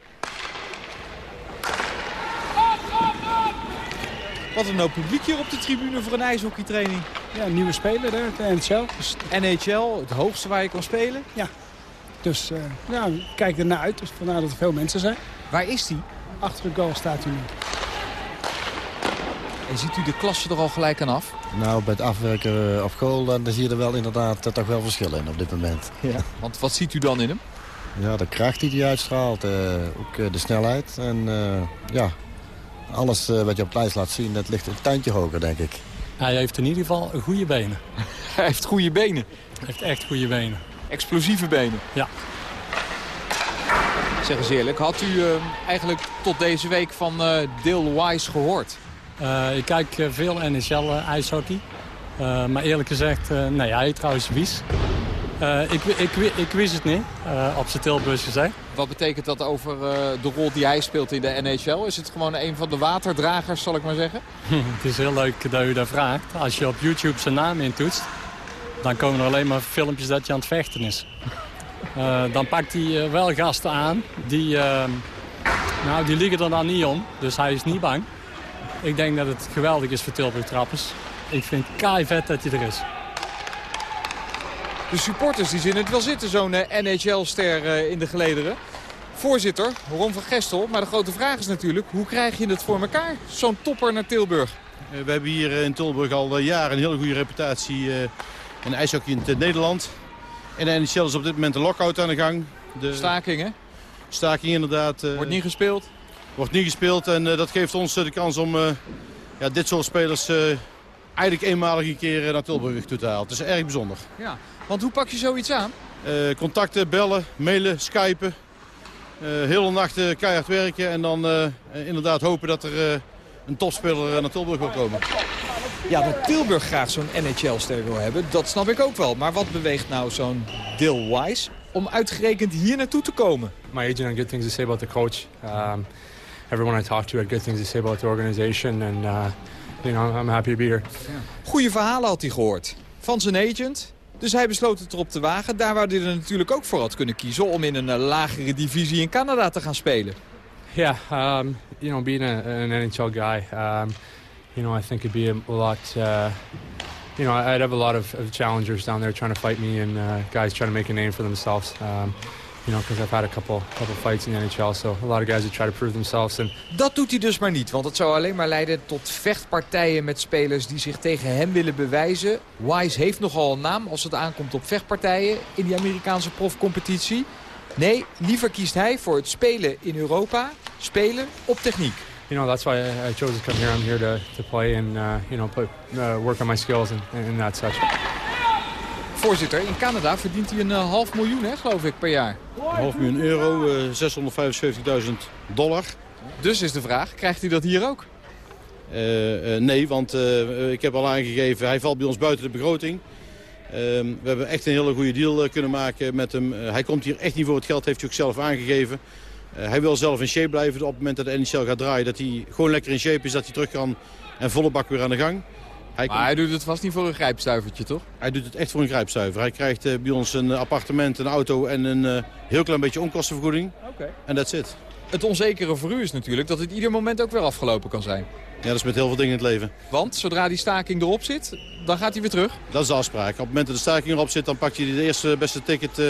Wat een hoop publiek hier op de tribune voor een ijshockeytraining. Ja, een nieuwe speler daar, de NHL. Dus NHL, het hoogste waar je kan spelen. Ja, dus uh, ja, ik kijk ernaar uit. Dus vandaar dat er veel mensen zijn. Waar is die? Achter de goal staat hij nu. En ziet u de klasse er al gelijk aan af? Nou, bij het afwerken of goal, dan zie je er wel inderdaad uh, toch wel verschil in op dit moment. Ja. Want wat ziet u dan in hem? Ja, de kracht die hij uitstraalt, uh, ook de snelheid en ja, alles uh, wat je op het lijst laat zien, dat ligt een tandje hoger, denk ik. Hij heeft in ieder geval goede benen. Hij heeft goede benen? Hij heeft echt goede benen. Explosieve benen? Ja. Zeg eens eerlijk, had u uh, eigenlijk tot deze week van uh, Dale Wise gehoord? Uh, ik kijk veel NHL-ijshockey. maar eerlijk gezegd, nee, hij trouwens Wies. Ik, ik, ik, wist het niet, op zijn Tilburgs gezegd. Wat betekent dat over uh, de rol die hij speelt in de NHL? Is het gewoon een van de waterdragers, zal ik maar zeggen? het is heel leuk dat u dat vraagt. Als je op YouTube zijn naam intoetst... dan komen er alleen maar filmpjes dat je aan het vechten is. Uh, dan pakt hij uh, wel gasten aan. Die, nou, die liggen er dan niet om. Dus hij is niet bang. Ik denk dat het geweldig is voor Tilburg Trappers. Ik vind het vet dat hij er is. De supporters die zien het wel zitten, zo'n NHL-ster in de gelederen. Voorzitter, Ron van Gestel. Maar de grote vraag is natuurlijk, hoe krijg je het voor elkaar? Zo'n topper naar Tilburg. We hebben hier in Tilburg al jaren een hele goede reputatie in ijshockey in Nederland. En de NHL is op dit moment een lockout aan de gang. De staking, hè? Staking inderdaad. Wordt niet gespeeld? Wordt niet gespeeld en dat geeft ons de kans om ja, dit soort spelers eigenlijk eenmalig een keer naar Tilburg toe te halen. Het is erg bijzonder. Ja. Want hoe pak je zoiets aan? Uh, contacten, bellen, mailen, skypen. Uh, hele nachten keihard werken en dan uh, inderdaad hopen dat er een topspeler naar Tilburg wil komen. Ja, dat Tilburg graag zo'n NHL-ster wil hebben, dat snap ik ook wel. Maar wat beweegt nou zo'n Dale Wise om uitgerekend hier naartoe te komen? My agent had good things to say about the coach. Um, everyone I talked to had good things to say about the organization. And uh, you know, I'm happy to be here. Ja. Goeie verhalen had hij gehoord. Van zijn agent, dus hij besloot het erop te wagen. Daar waar hij er natuurlijk ook voor had kunnen kiezen... om in een uh, lagere divisie in Canada te gaan spelen. Yeah, um, you know, being a, an NHL guy... Um, you know, I think it'd be a, a lot. Uh, you know, I'd have a lot of, of challengers down there trying to fight me, and uh, guys trying to make a name for themselves. Um, you know, because I've had a couple couple fights in the NHL, so a lot of guys that try to prove themselves. And Dat doet hij dus maar niet, want het zou alleen maar leiden tot vechtpartijen met spelers die zich tegen hem willen bewijzen. Wise heeft nogal een naam als het aankomt op vechtpartijen in die Amerikaanse profcompetitie. Nee, liever kiest hij voor het spelen in Europa, spelen op techniek. you know, that's why I, I chose to come here. I'm here to, to play and uh, you know put uh, work on my skills and, and that such. Voorzitter, in Canada verdient hij een eh, half miljoen, hè, geloof ik, per jaar. Een half miljoen euro, eh 675.000 dollar. Dus is de vraag, krijgt hij dat hier ook? Eh, eh, nee, want eh, ik heb al aangegeven, hij valt bij ons buiten de begroting. Ehm, we hebben echt een hele goede deal eh, kunnen maken met hem. Eh, hij komt hier echt niet voor het geld, heeft hij ook zelf aangegeven. Eh, hij wil zelf in shape blijven op het moment dat de NHL gaat draaien. Dat hij gewoon lekker in shape is, dat hij terug kan en volle bak weer aan de gang. Hij Maar hij doet het vast niet voor een grijpstuivertje, toch? Hij doet het echt voor een grijpstuiver. Hij krijgt eh, bij ons een appartement, een auto en een eh, heel klein beetje onkostenvergoeding. Oké. En that's it. Het onzekere voor u is natuurlijk dat het ieder moment ook weer afgelopen kan zijn. Ja, dat is met heel veel dingen in het leven. Want zodra die staking erop zit, dan gaat hij weer terug. Dat is de afspraak. Op het moment dat de staking erop zit, dan pakt hij de eerste beste ticket eh,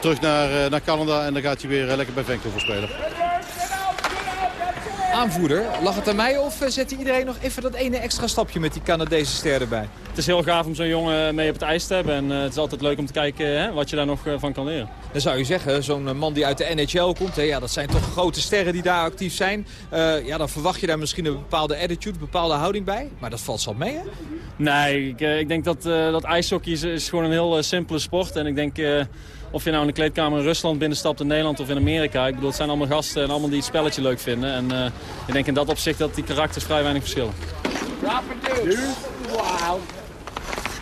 terug naar, eh, naar Canada. En dan gaat hij weer eh, lekker bij Vancouver spelen. Aanvoerder, lag het aan mij of eh, zet hij iedereen nog even dat ene extra stapje met die Canadese ster erbij? Het is heel gaaf om zo'n jongen mee op het ijs te hebben. En eh, het is altijd leuk om te kijken hè, wat je daar nog eh, van kan leren. Dan zou je zeggen, zo'n eh, man die uit de NHL komt, hè, ja, dat zijn toch grote sterren die daar actief zijn. Eh, ja, dan verwacht je daar misschien een bepaalde attitude, een bepaalde houding bij. Maar dat valt zo mee, hè? Nee, ik, ik denk dat, eh, dat ijshockey is, is gewoon een heel simpele sport. En ik denk, eh, of je nou in de kleedkamer in Rusland binnenstapt, in Nederland of in Amerika. Ik bedoel, het zijn allemaal gasten en allemaal die het spelletje leuk vinden. En eh, ik denk in dat opzicht dat die karakters vrij weinig verschillen.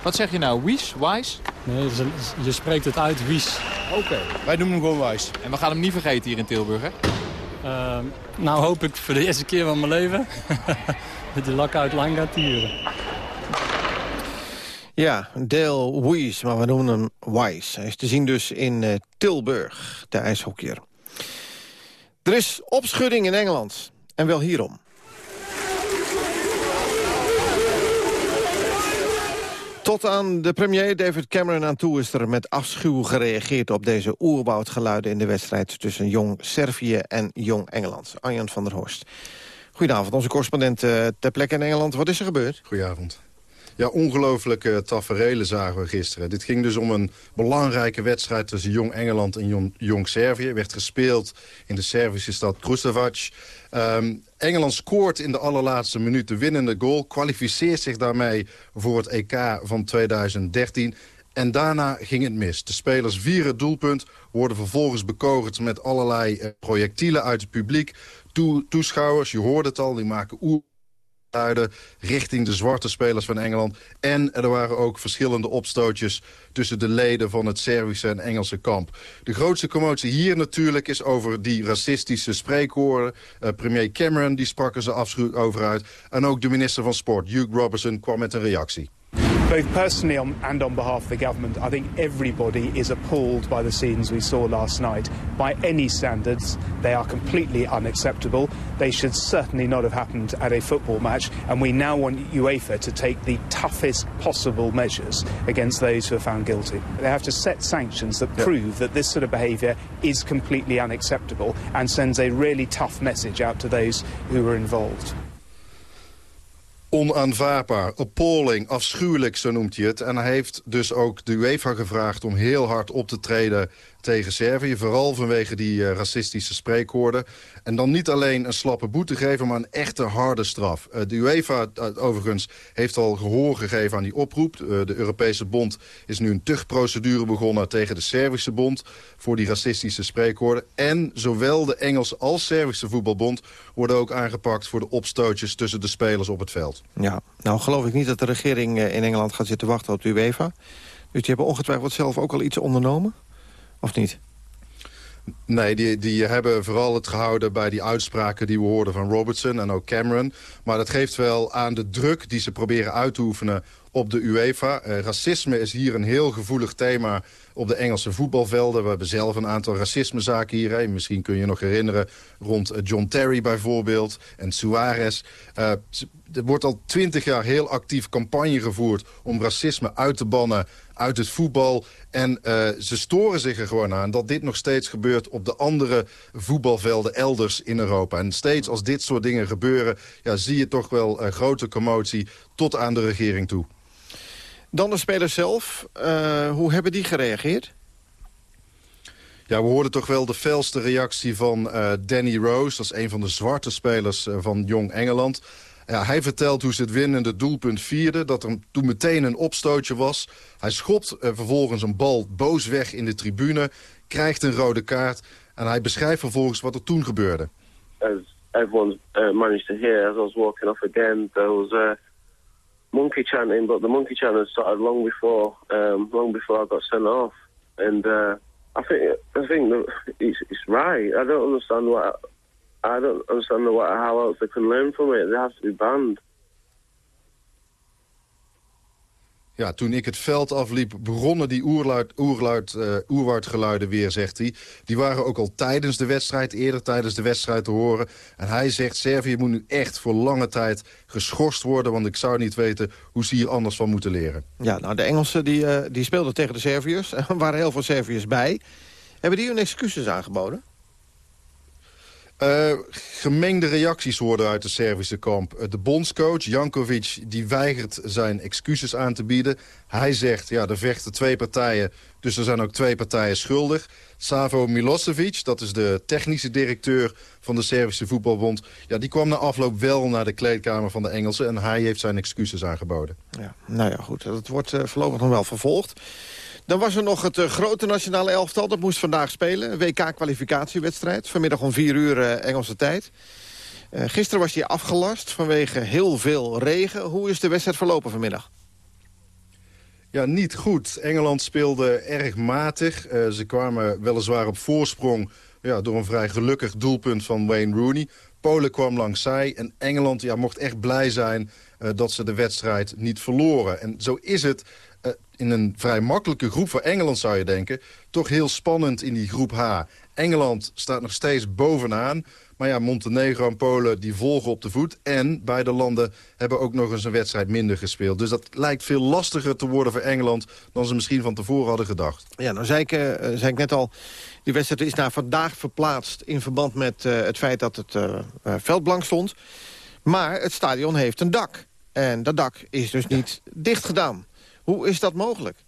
Wat zeg je nou, Wies, Wise? Nee, je spreekt het uit, Wies. Oké. Wij noemen hem gewoon Wise. En we gaan hem niet vergeten hier in Tilburg, hè? Ehm, nou hoop ik voor de eerste keer van mijn leven dat die lockout lang gaat duren. Ja, Dale Weiss, maar we noemen hem Wise. Hij is te zien dus in eh, Tilburg, de ijshockeyer. Er is opschudding in Engeland. En wel hierom. Tot aan de premier David Cameron aan toe is er met afschuw gereageerd op deze oerwoudgeluiden in de wedstrijd tussen Jong Servië en Jong Engeland. Arjan van der Horst. Goedenavond, onze correspondent eh, ter plekke in Engeland. Wat is er gebeurd? Goedenavond. Ja, ongelooflijke taferelen zagen we gisteren. Dit ging dus om een belangrijke wedstrijd tussen Jong Engeland en Jong, Servië. Werd gespeeld in de Servische stad Kruševac. Ehm, Engeland scoort in de allerlaatste minuut de winnende goal. Kwalificeert zich daarmee voor het EK van 2013. En daarna ging het mis. De spelers vieren het doelpunt, worden vervolgens bekogeld met allerlei eh, projectielen uit het publiek. Toe- toeschouwers, je hoorde het al, die maken oer richting de zwarte spelers van Engeland. En er waren ook verschillende opstootjes tussen de leden van het Servische en Engelse kamp. De grootste commotie hier natuurlijk is over die racistische spreekwoorden. Eh, premier Cameron die sprak er zijn afschuw over uit. En ook de minister van Sport, Hugh Robertson, kwam met een reactie. Both personally on, and on behalf of the government, I think everybody is appalled by the scenes we saw last night. By any standards, they are completely unacceptable. They should certainly not have happened at a football match, and we now want UEFA to take the toughest possible measures against those who are found guilty. They have to set sanctions that prove that this sort of behaviour is completely unacceptable and sends a really tough message out to those who were involved. Onaanvaardbaar, appalling, afschuwelijk, zo noemt hij het. En hij heeft dus ook de UEFA gevraagd om heel hard op te treden tegen Servië. Vooral vanwege die eh, racistische spreekwoorden. En dan niet alleen een slappe boete geven, maar een echte harde straf. Eh, de UEFA, eh, overigens, heeft al gehoor gegeven aan die oproep. De Europese bond is nu een tuchtprocedure begonnen tegen de Servische bond... voor die racistische spreekwoorden. En zowel de Engelse als Servische voetbalbond worden ook aangepakt... voor de opstootjes tussen de spelers op het veld. Ja, nou geloof ik niet dat de regering in Engeland gaat zitten wachten op de UEFA. Dus die hebben ongetwijfeld zelf ook al iets ondernomen? Of niet? Nee, die, die hebben vooral het gehouden bij die uitspraken die we hoorden van Robertson en ook Cameron. Maar dat geeft wel aan de druk die ze proberen uit te oefenen op de UEFA. Eh, racisme is hier een heel gevoelig thema op de Engelse voetbalvelden. We hebben zelf een aantal racismezaken hier. Hè. Misschien kun je nog herinneren rond eh, John Terry bijvoorbeeld en Suarez. Uh, er wordt al twintig jaar heel actief campagne gevoerd om racisme uit te bannen uit het voetbal. En uh, ze storen zich er gewoon aan dat dit nog steeds gebeurt op de andere voetbalvelden elders in Europa. En steeds als dit soort dingen gebeuren, ja, zie je toch wel grote commotie tot aan de regering toe. Dan de spelers zelf. Uh, hoe hebben die gereageerd? Ja, we hoorden toch wel de felste reactie van uh, Danny Rose. Dat is een van de zwarte spelers uh, van Jong Engeland. Ja, hij vertelt hoe ze het winnende doelpunt vierden. Dat er toen meteen een opstootje was. Hij schopt uh, vervolgens een bal boos weg in de tribune. Krijgt een rode kaart. En hij beschrijft vervolgens wat er toen gebeurde. As everyone uh, managed to hear, as I was walking off again, there was uh, monkey chanting. But the monkey chanting started long before, um, long before I got sent off. And uh, I think, I think it's, it's right. I don't understand what... I don't understand what, how else they can learn from it. They have to be banned. Ja, toen ik het veld afliep, begonnen die oerluid, oerluid, uh, weer, zegt hij. Die waren ook al tijdens de wedstrijd, eerder tijdens de wedstrijd te horen. En hij zegt, Servië moet nu echt voor lange tijd geschorst worden... want ik zou niet weten hoe ze hier anders van moeten leren. Ja, nou, de Engelsen die, uh, die speelden tegen de Serviërs. Er waren heel veel Serviërs bij. Hebben die hun excuses aangeboden? Uh, gemengde reacties hoorden uit de Servische kamp. Uh, de bondscoach Jankovic die weigert zijn excuses aan te bieden. Hij zegt, ja, er vechten twee partijen, dus er zijn ook twee partijen schuldig. Savo Milosevic, dat is de technische directeur van de Servische voetbalbond... Ja, die kwam na afloop wel naar de kleedkamer van de Engelsen... en hij heeft zijn excuses aangeboden. Ja, nou ja, goed, dat wordt uh, voorlopig nog wel vervolgd. Dan was er nog het uh, grote nationale elftal. Dat moest vandaag spelen. WK-kwalificatiewedstrijd. Vanmiddag om 4 uur uh, Engelse tijd. Uh, gisteren was hij afgelast vanwege heel veel regen. Hoe is de wedstrijd verlopen vanmiddag? Ja, niet goed. Engeland speelde erg matig. ze kwamen weliswaar op voorsprong ja, door een vrij gelukkig doelpunt van Wayne Rooney. Polen kwam langs zij en Engeland ja, mocht echt blij zijn dat ze de wedstrijd niet verloren. En zo is het uh, in een vrij makkelijke groep voor Engeland zou je denken... toch heel spannend in die groep H. Engeland staat nog steeds bovenaan. Maar ja, Montenegro en Polen die volgen op de voet. En beide landen hebben ook nog eens een wedstrijd minder gespeeld. Dus dat lijkt veel lastiger te worden voor Engeland... dan ze misschien van tevoren hadden gedacht. Ja, nou zei ik, uh, zei ik net al... die wedstrijd is naar vandaag verplaatst... in verband met uh, het feit dat het uh, veld blank stond. Maar het stadion heeft een dak. En dat dak is dus niet ja. dicht gedaan. Hoe is dat mogelijk?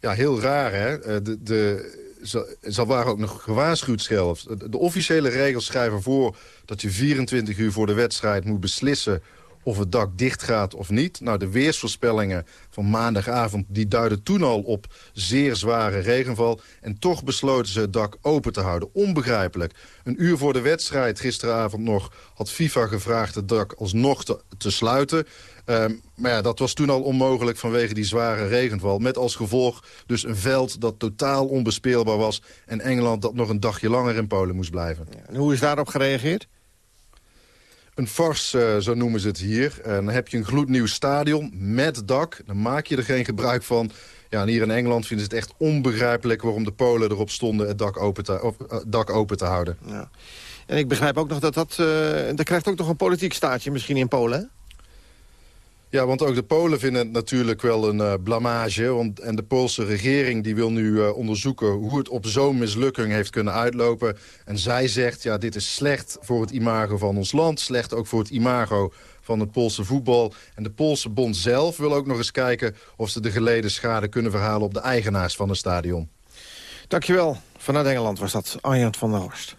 Ja, heel raar, hè? De, de, ze, waren ook nog gewaarschuwd. De, officiële regels schrijven voor dat je 24 uur voor de wedstrijd moet beslissen of het dak dicht gaat of niet. Nou, de weersvoorspellingen van maandagavond... die duiden toen al op zeer zware regenval. En toch besloten ze het dak open te houden. Onbegrijpelijk. Een uur voor de wedstrijd gisteravond nog... had FIFA gevraagd het dak alsnog te sluiten. Um, maar ja, dat was toen al onmogelijk vanwege die zware regenval. Met als gevolg dus een veld dat totaal onbespeelbaar was... en Engeland dat nog een dagje langer in Polen moest blijven. Ja, en hoe is daarop gereageerd? Een fars, uh, zo noemen ze het hier. En dan heb je een gloednieuw stadion met dak. Dan maak je er geen gebruik van. Ja, en hier in Engeland vinden ze het echt onbegrijpelijk... waarom de Polen erop stonden het dak open te, of, uh, dak open te houden. Ja. En ik begrijp ook nog dat dat... Uh, dat krijgt ook nog een politiek staatje misschien in Polen, hè? Ja, want ook de Polen vinden het natuurlijk wel een uh, blamage. Want, en de Poolse regering die wil nu uh, onderzoeken hoe het op zo'n mislukking heeft kunnen uitlopen. En zij zegt, ja, dit is slecht voor het imago van ons land. Slecht ook voor het imago van het Poolse voetbal. En de Poolse bond zelf wil ook nog eens kijken... of ze de geleden schade kunnen verhalen op de eigenaars van het stadion. Dankjewel. Vanuit Engeland was dat Arjan van der Horst.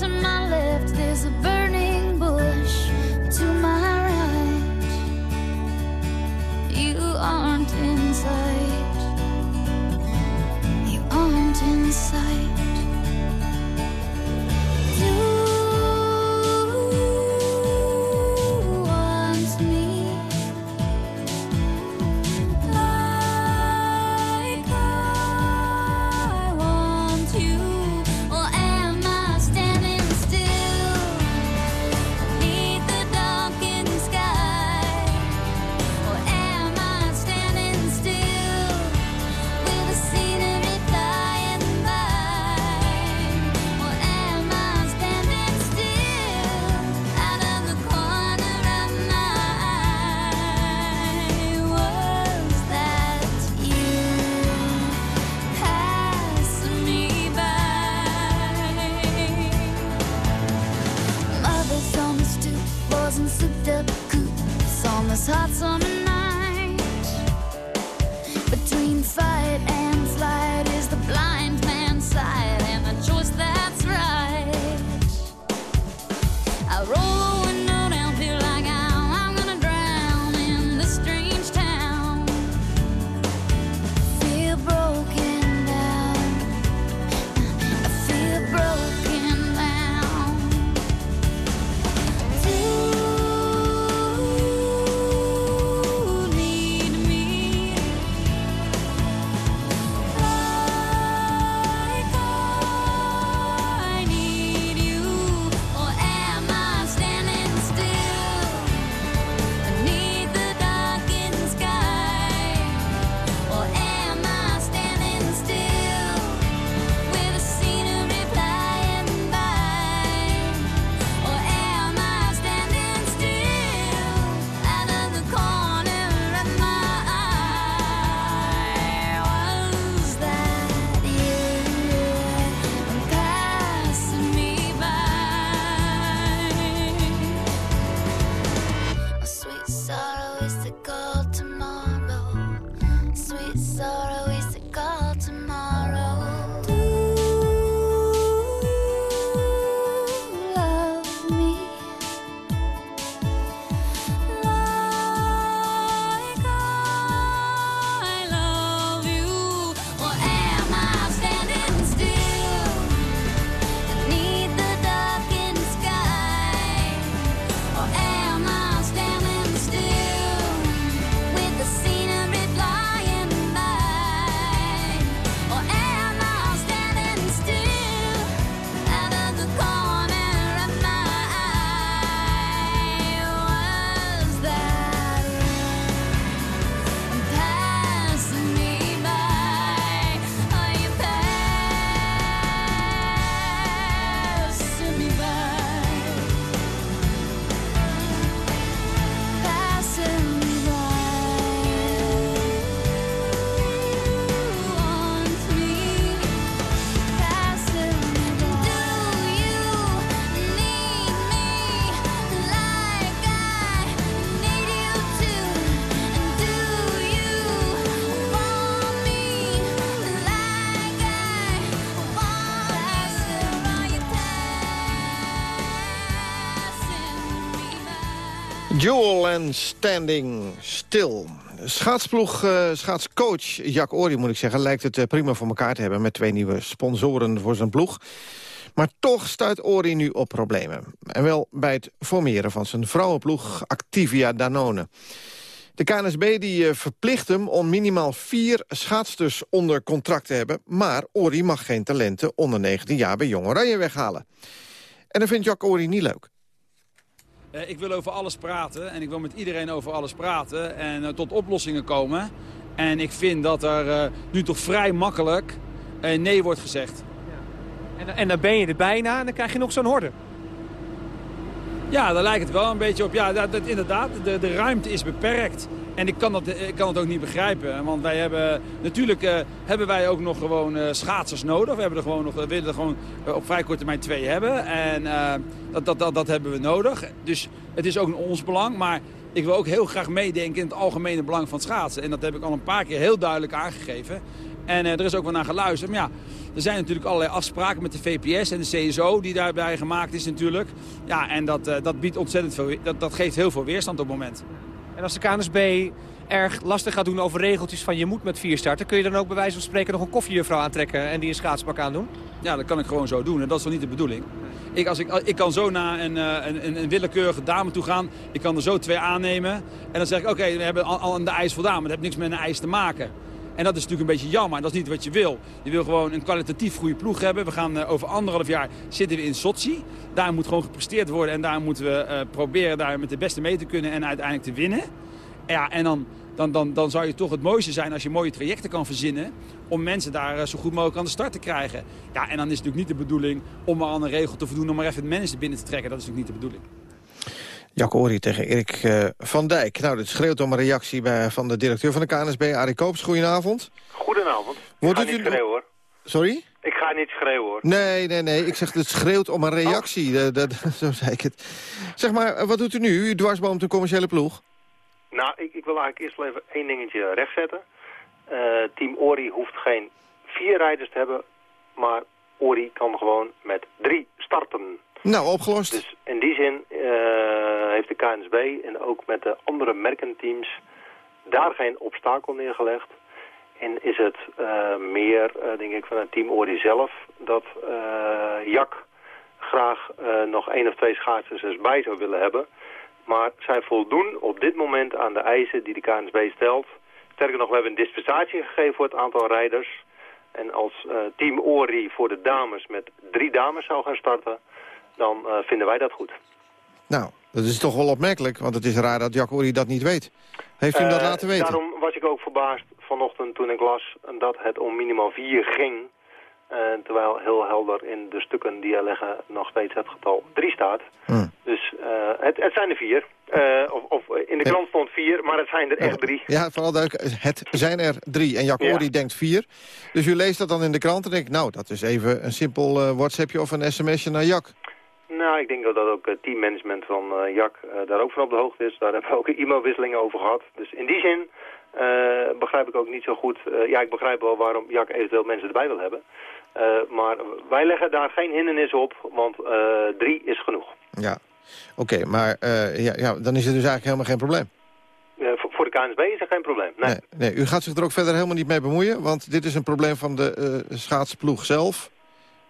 To my Jewel en Standing Still. Schaatsploeg, eh, schaatscoach Jack Ory, moet ik zeggen... lijkt het eh, prima voor elkaar te hebben... met twee nieuwe sponsoren voor zijn ploeg. Maar toch stuit Ory nu op problemen. En wel bij het formeren van zijn vrouwenploeg Activia Danone. De KNSB die eh, verplicht hem om minimaal vier schaatsters onder contract te hebben... maar Ory mag geen talenten onder 19 jaar bij Jong Oranje weghalen. En dat vindt Jack Ory niet leuk. Eh, ik wil over alles praten en ik wil met iedereen over alles praten en eh, tot oplossingen komen. En ik vind dat er eh, nu toch vrij makkelijk nee wordt gezegd. En, en dan ben je er bijna en dan krijg je nog zo'n horde. Ja, daar lijkt het wel een beetje op. Ja, dat, dat- inderdaad, de, de ruimte is beperkt. En ik kan, dat, ik kan het ook niet begrijpen. Want wij hebben, natuurlijk eh, hebben wij ook nog gewoon eh, schaatsers nodig. We, hebben er gewoon nog, willen er gewoon eh, op vrij korte termijn twee hebben. En dat, dat, dat, dat hebben we nodig. Dus het is ook in ons belang. Maar ik wil ook heel graag meedenken in het algemene belang van schaatsen. En dat heb ik al een paar keer heel duidelijk aangegeven. En er is ook wel naar geluisterd. Maar ja, er zijn natuurlijk allerlei afspraken met de VPS en de CSO die daarbij gemaakt is natuurlijk. Ja, en dat, dat biedt ontzettend veel, dat, dat geeft heel veel weerstand op het moment. En als de KNSB erg lastig gaat doen over regeltjes van je moet met vier starten... kun je dan ook bij wijze van spreken nog een koffiejuffrouw aantrekken en die een schaatspak aandoen? Ja, dat kan ik gewoon zo doen en dat is toch niet de bedoeling. Ik, als ik, ik kan zo naar een, eh, een, een, een willekeurige dame toe gaan. Ik kan er zo twee aannemen. En dan zeg ik, oké, we hebben al, al de ijs voldaan. Maar dat heeft niks met een ijs te maken. En dat is natuurlijk een beetje jammer. En dat is niet wat je wil. Je wil gewoon een kwalitatief goede ploeg hebben. We gaan eh, over anderhalf jaar zitten we in Sochi. Daar moet gewoon gepresteerd worden. En daar moeten we eh, proberen daar met de beste mee te kunnen en uiteindelijk te winnen. Ja, en dan, dan, dan, dan zou je toch het mooiste zijn als je mooie trajecten kan verzinnen... om mensen daar eh, zo goed mogelijk aan de start te krijgen. Ja, en dan is het natuurlijk niet de bedoeling om maar een regel te voldoen... om maar even het manager binnen te trekken. Dat is natuurlijk niet de bedoeling. Jack Ory tegen Erik eh, van Dijk. Nou, dit schreeuwt om een reactie bij, van de directeur van de KNSB, Arie Koops. Goedenavond. Goedenavond. Wordt Ga het niet u- schreeuwen hoor. Sorry? Ik ga niet schreeuwen hoor. Nee, nee, nee. Ik zeg, het schreeuwt om een reactie. Dat, dat, zo zei ik het. Zeg maar, eh, wat doet u nu? U dwarsboomt een commerciële ploeg? Nou, ik, ik wil eigenlijk eerst wel even één dingetje rechtzetten. Eh, team Ori hoeft geen vier rijders te hebben, maar Ori kan gewoon met drie starten. Nou, opgelost. Dus in die zin eh, heeft de KNSB en ook met de andere merkenteams daar geen obstakel neergelegd. En is het eh, meer, eh, denk ik, van het team Ori zelf dat Jak graag nog één of twee schaatsers er bij zou willen hebben. Maar zij voldoen op dit moment aan de eisen die de KNSB stelt. Sterker nog, we hebben een dispensatie gegeven voor het aantal rijders. En als team Ori voor de dames met drie dames zou gaan starten, dan eh, vinden wij dat goed. Nou, dat is toch wel opmerkelijk, want het is raar dat Jack Ori dat niet weet. Heeft u hem dat Eh, laten weten? Daarom was ik ook verbaasd vanochtend toen ik las dat het om minimaal vier ging. Eh, terwijl heel helder in de stukken die er liggen nog steeds het getal drie staat. Hmm. Dus eh, het, het zijn er vier. Eh, of, of in de krant stond vier, maar het zijn er echt drie. Ja, vooral duidelijk, het zijn er drie en Jack Ja. Ori denkt vier. Dus u leest dat dan in de krant en denkt, nou, dat is even een simpel eh, WhatsAppje of een sms'je naar Jack. Nou, ik denk dat ook het teammanagement van eh Jak eh, daar ook van op de hoogte is. Daar hebben we ook e-mailwisselingen over gehad. Dus in die zin eh, begrijp ik ook niet zo goed... eh, ja, ik begrijp wel waarom Jak eventueel mensen erbij wil hebben. Eh, maar wij leggen daar geen hindernis op, want eh, drie is genoeg. Ja, oké, maar eh, ja, ja, dan is het dus eigenlijk helemaal geen probleem. Eh, voor, de KNSB is er geen probleem. Nee. Nee, u gaat zich er ook verder helemaal niet mee bemoeien, want dit is een probleem van de eh schaatsploeg zelf,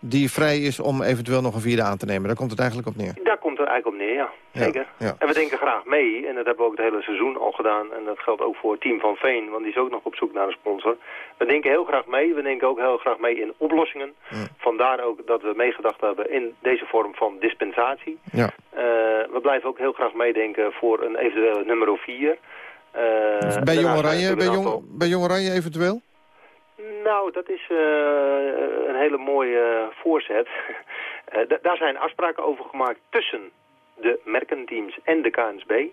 die vrij is om eventueel nog een vierde aan te nemen. Daar komt het eigenlijk op neer. Daar komt het eigenlijk op neer, ja. Zeker. ja. En we denken graag mee, en dat hebben we ook het hele seizoen al gedaan. En dat geldt ook voor het team van Veen, want die is ook nog op zoek naar een sponsor. We denken heel graag mee, we denken ook heel graag mee in oplossingen. Vandaar ook dat we meegedacht hebben in deze vorm van dispensatie. Ja. Eh, we blijven ook heel graag meedenken voor een eventuele nummer 4. bij Jong Oranje, bij Jong, bij Jong Oranje eventueel? Nou, dat is eh, een hele mooie voorzet. Eh, da- daar zijn afspraken over gemaakt tussen de merkenteams en de KNSB.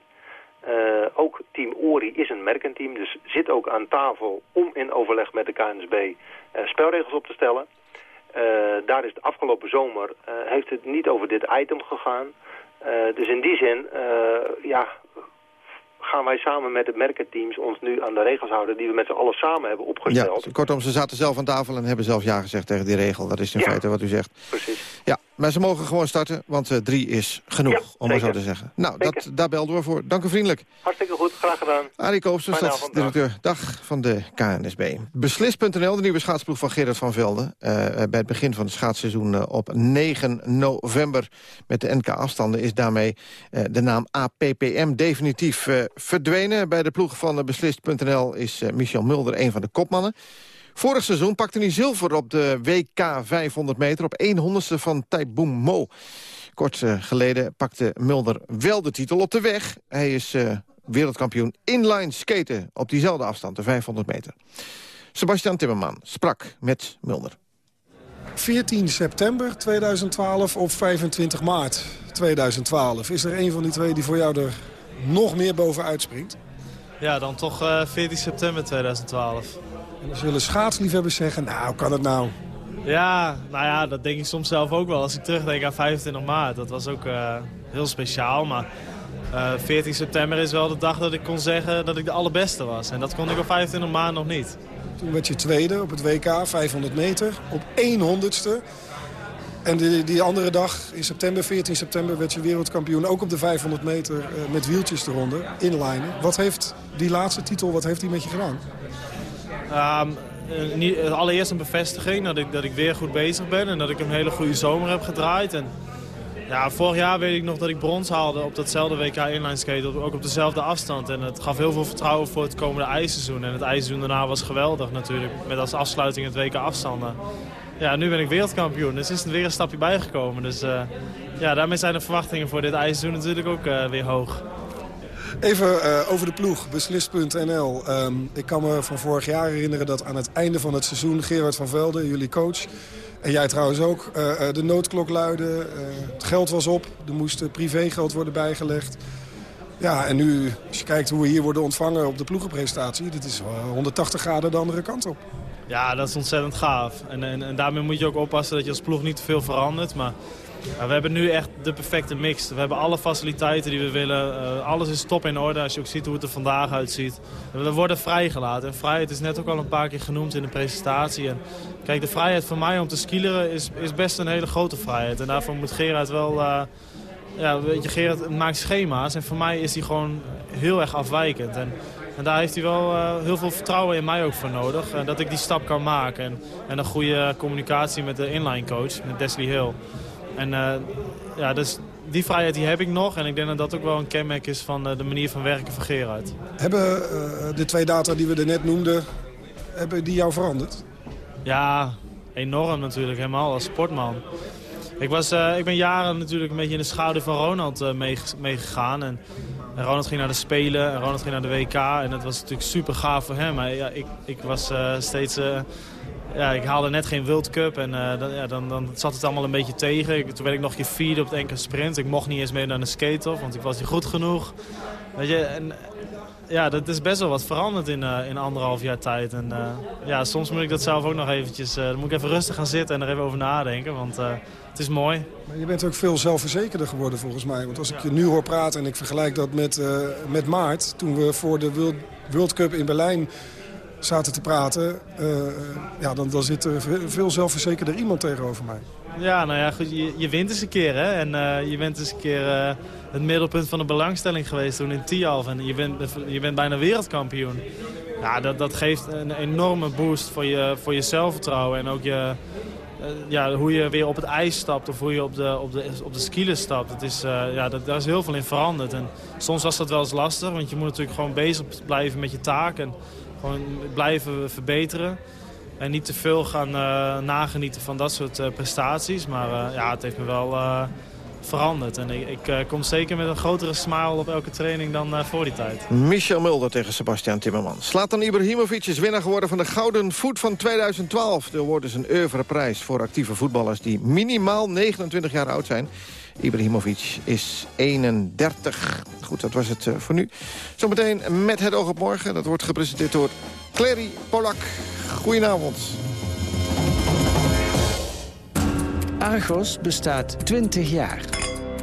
Eh, ook team Ori is een merkenteam, dus zit ook aan tafel om in overleg met de KNSB eh, spelregels op te stellen. Eh, daar is de afgelopen zomer, eh, heeft het niet over dit item gegaan. Eh, dus in die zin, eh, ja, gaan wij samen met de merkenteams ons nu aan de regels houden die we met z'n allen samen hebben Ja, opgesteld. kortom, ze zaten zelf aan tafel en hebben zelf ja gezegd tegen die regel. Dat is in Ja. feite wat u zegt. Precies. Ja, maar ze mogen gewoon starten, want eh, drie is genoeg, Ja, om maar zo te zeggen. Nou, dat, daar belden we voor. Dank u vriendelijk. Hartstikke goed, graag gedaan. Arie avond, stadsdirecteur. Dag van de KNSB. Beslis.nl, de nieuwe schaatsploeg van Gerard van Velde. eh, bij het begin van het schaatsseizoen eh, op 9 november met de NK-afstanden... is daarmee eh, de naam APPM definitief eh, verdwenen. Bij de ploeg van Beslis.nl is eh, Michel Mulder een van de kopmannen. Vorig seizoen pakte hij zilver op de WK 500 meter... op 1 honderdste van Taibung Mo. Kort eh, geleden pakte Mulder wel de titel op de weg. Hij is eh, wereldkampioen inline skaten op diezelfde afstand, de 500 meter. Sebastian Timmerman sprak met Mulder. 14 september 2012 of 25 maart 2012. Is er een van die twee die voor jou er nog meer bovenuit springt? Ja, dan toch eh 14 september 2012. En dan zullen schaatsliefhebbers zeggen, nou, kan het nou? Ja, nou ja, dat denk ik soms zelf ook wel. Als ik terugdenk aan 25 maart, dat was ook eh, heel speciaal. Maar eh 14 september is wel de dag dat ik kon zeggen dat ik de allerbeste was. En dat kon ik op 25 maart nog niet. Toen werd je tweede op het WK, 500 meter, op 1 honderdste. En die, die andere dag, in september, 14 september, werd je wereldkampioen. Ook op de 500 meter eh, met wieltjes eronder, inlinen. Wat heeft die laatste titel, wat heeft die met je gedaan? Ehm, eh, eh, allereerst een bevestiging dat ik, dat ik weer goed bezig ben en dat ik een hele goede zomer heb gedraaid. En, ja, vorig jaar weet ik nog dat ik brons haalde op datzelfde WK inline skate, ook op dezelfde afstand. En het gaf heel veel vertrouwen voor het komende ijsseizoen. En het ijsseizoen daarna was geweldig natuurlijk, met als afsluiting het WK afstanden. Ja, nu ben ik wereldkampioen, dus is er weer een stapje bijgekomen. Dus eh, ja, daarmee zijn de verwachtingen voor dit ijsseizoen natuurlijk ook eh, weer hoog. Even eh, over de ploeg, beslist.nl. Ehm, ik kan me van vorig jaar herinneren dat aan het einde van het seizoen... Gerard van Velde, jullie coach, en jij trouwens ook, eh, eh, de noodklok luidde. het geld was op, er moest privégeld worden bijgelegd. Ja, en nu, als je kijkt hoe we hier worden ontvangen op de ploegenpresentatie... dit is wel 180 graden de andere kant op. Ja, dat is ontzettend gaaf. En, en, en daarmee moet je ook oppassen dat je als ploeg niet te veel verandert. Maar we hebben nu echt de perfecte mix. We hebben alle faciliteiten die we willen. Eh, alles is top in orde als je ook ziet hoe het er vandaag uitziet. We worden vrijgelaten. En vrijheid is net ook al een paar keer genoemd in de presentatie. En kijk, de vrijheid voor mij om te skileren is, is best een hele grote vrijheid. En daarvoor moet Gerard wel... eh, ja, weet je, Gerard maakt schema's. En voor mij is hij gewoon heel erg afwijkend. En, en daar heeft hij wel eh, heel veel vertrouwen in mij ook voor nodig. En dat ik die stap kan maken. En, en een goede communicatie met de inline coach, met Desley Hill. En eh, ja, dus die vrijheid die heb ik nog. En ik denk dat dat ook wel een kenmerk is van eh, de manier van werken van Gerard. Hebben eh, de twee data die we er net noemden, hebben die jou veranderd? Ja, enorm natuurlijk, helemaal als sportman. Ik, was, ik ben jaren natuurlijk een beetje in de schouder van Ronald eh, mee- meegegaan. En, en Ronald ging naar de Spelen en Ronald ging naar de WK. En dat was natuurlijk super gaaf voor hem. Maar ja, ik, ik was steeds... ja, ik haalde net geen World Cup en eh, dan, ja, dan, dan zat het allemaal een beetje tegen. Toen werd ik nog gevierd op het enkele sprint. Ik mocht niet eens mee naar de skate-off, want ik was niet goed genoeg. Weet je, en, ja, dat is best wel wat veranderd in, eh, in anderhalf jaar tijd. En eh, ja, soms moet ik dat zelf ook nog eventjes... dan moet ik even rustig gaan zitten en er even over nadenken, want het is mooi. Maar je bent ook veel zelfverzekerder geworden volgens mij. Want als ik je nu hoor praten en ik vergelijk dat met, met maart... toen we voor de World, World Cup in Berlijn zaten te praten... eh, ja, dan, dan zit er ve- veel zelfverzekerder iemand tegenover mij. Ja, nou ja, goed, je, je wint eens een keer, hè. En eh, je bent eens een keer eh, het middelpunt van de belangstelling geweest toen in Tialf. En je bent, je bent bijna wereldkampioen. Ja, dat, dat geeft een enorme boost voor je, voor je zelfvertrouwen. En ook je, ja, hoe je weer op het ijs stapt of hoe je op de, op de, op de skilers stapt. Het is, ja, dat, daar is heel veel in veranderd. En soms was dat wel eens lastig, want je moet natuurlijk gewoon bezig blijven met je taak. En gewoon blijven verbeteren. En niet te veel gaan eh, nagenieten van dat soort eh, prestaties. Maar eh, ja, het heeft me wel veranderd. En ik, ik kom zeker met een grotere smile op elke training dan voor die tijd. Michel Mulder tegen Sebastian Timmerman. Slatan Ibrahimovic is winnaar geworden van de Gouden Voet van 2012. De award is een oeuvreprijs voor actieve voetballers die minimaal 29 jaar oud zijn. Ibrahimovic is 31. Goed, dat was het eh, voor nu. Zometeen met het oog op morgen. Dat wordt gepresenteerd door Clary Polak. Goedenavond. Argos bestaat 20 jaar.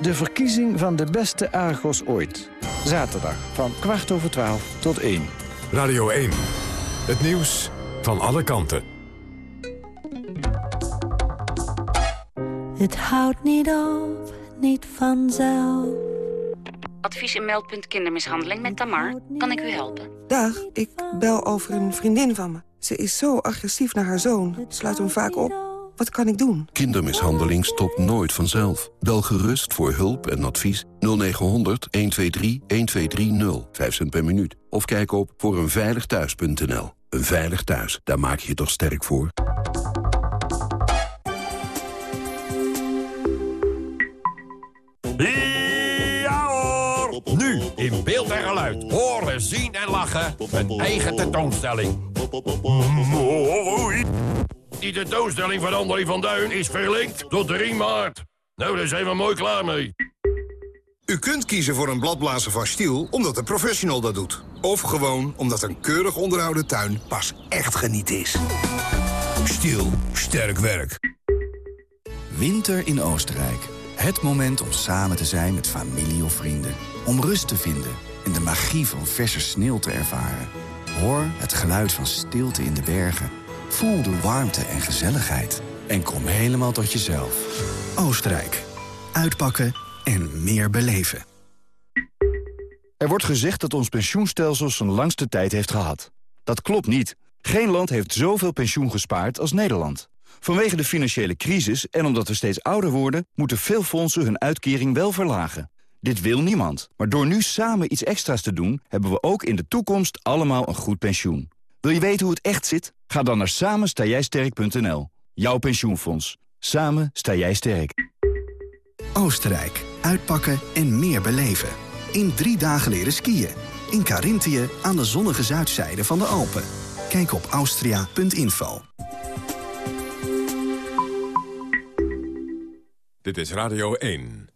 de verkiezing van de beste Argos ooit. Zaterdag van kwart over twaalf tot één. Radio 1. Het nieuws van alle kanten. Het houdt niet op, niet vanzelf. Advies en meldpunt kindermishandeling met Tamar. Kan ik u helpen? Dag, ik bel over een vriendin van me. Ze is zo agressief naar haar zoon. Sluit hem vaak op. Wat kan ik doen? Kindermishandeling stopt nooit vanzelf. Bel gerust voor hulp en advies 0900 123 1230. 5 cent per minuut. Of kijk op voor eenveiligthuis.nl. Een veilig thuis, daar maak je je toch sterk voor? Ja hoor! Nu in beeld en geluid. Horen, zien en lachen. Een eigen tentoonstelling. Mooi! Die tentoonstelling van André van Duin is verlinkt tot 3 maart. Nou, daar zijn we mooi klaar mee. U kunt kiezen voor een bladblazer van Stiel omdat een professional dat doet. Of gewoon omdat een keurig onderhouden tuin pas echt geniet is. Stiel, sterk werk. Winter in Oostenrijk. Het moment om samen te zijn met familie of vrienden. Om rust te vinden en de magie van verse sneeuw te ervaren. Hoor het geluid van stilte in de bergen. Voel de warmte en gezelligheid. En kom helemaal tot jezelf. Oostenrijk. Uitpakken en meer beleven. Er wordt gezegd dat ons pensioenstelsel zijn langste tijd heeft gehad. Dat klopt niet. Geen land heeft zoveel pensioen gespaard als Nederland. Vanwege de financiële crisis en omdat we steeds ouder worden... moeten veel fondsen hun uitkering wel verlagen. Dit wil niemand. Maar door nu samen iets extra's te doen... hebben we ook in de toekomst allemaal een goed pensioen. Wil je weten hoe het echt zit? Ga dan naar samenstaaijsterk.nl. Jouw pensioenfonds. Samen sta jij sterk. Oostenrijk. Uitpakken en meer beleven. In drie dagen leren skiën. In Carinthië aan de zonnige zuidzijde van de Alpen. Kijk op austria.info. Dit is Radio 1.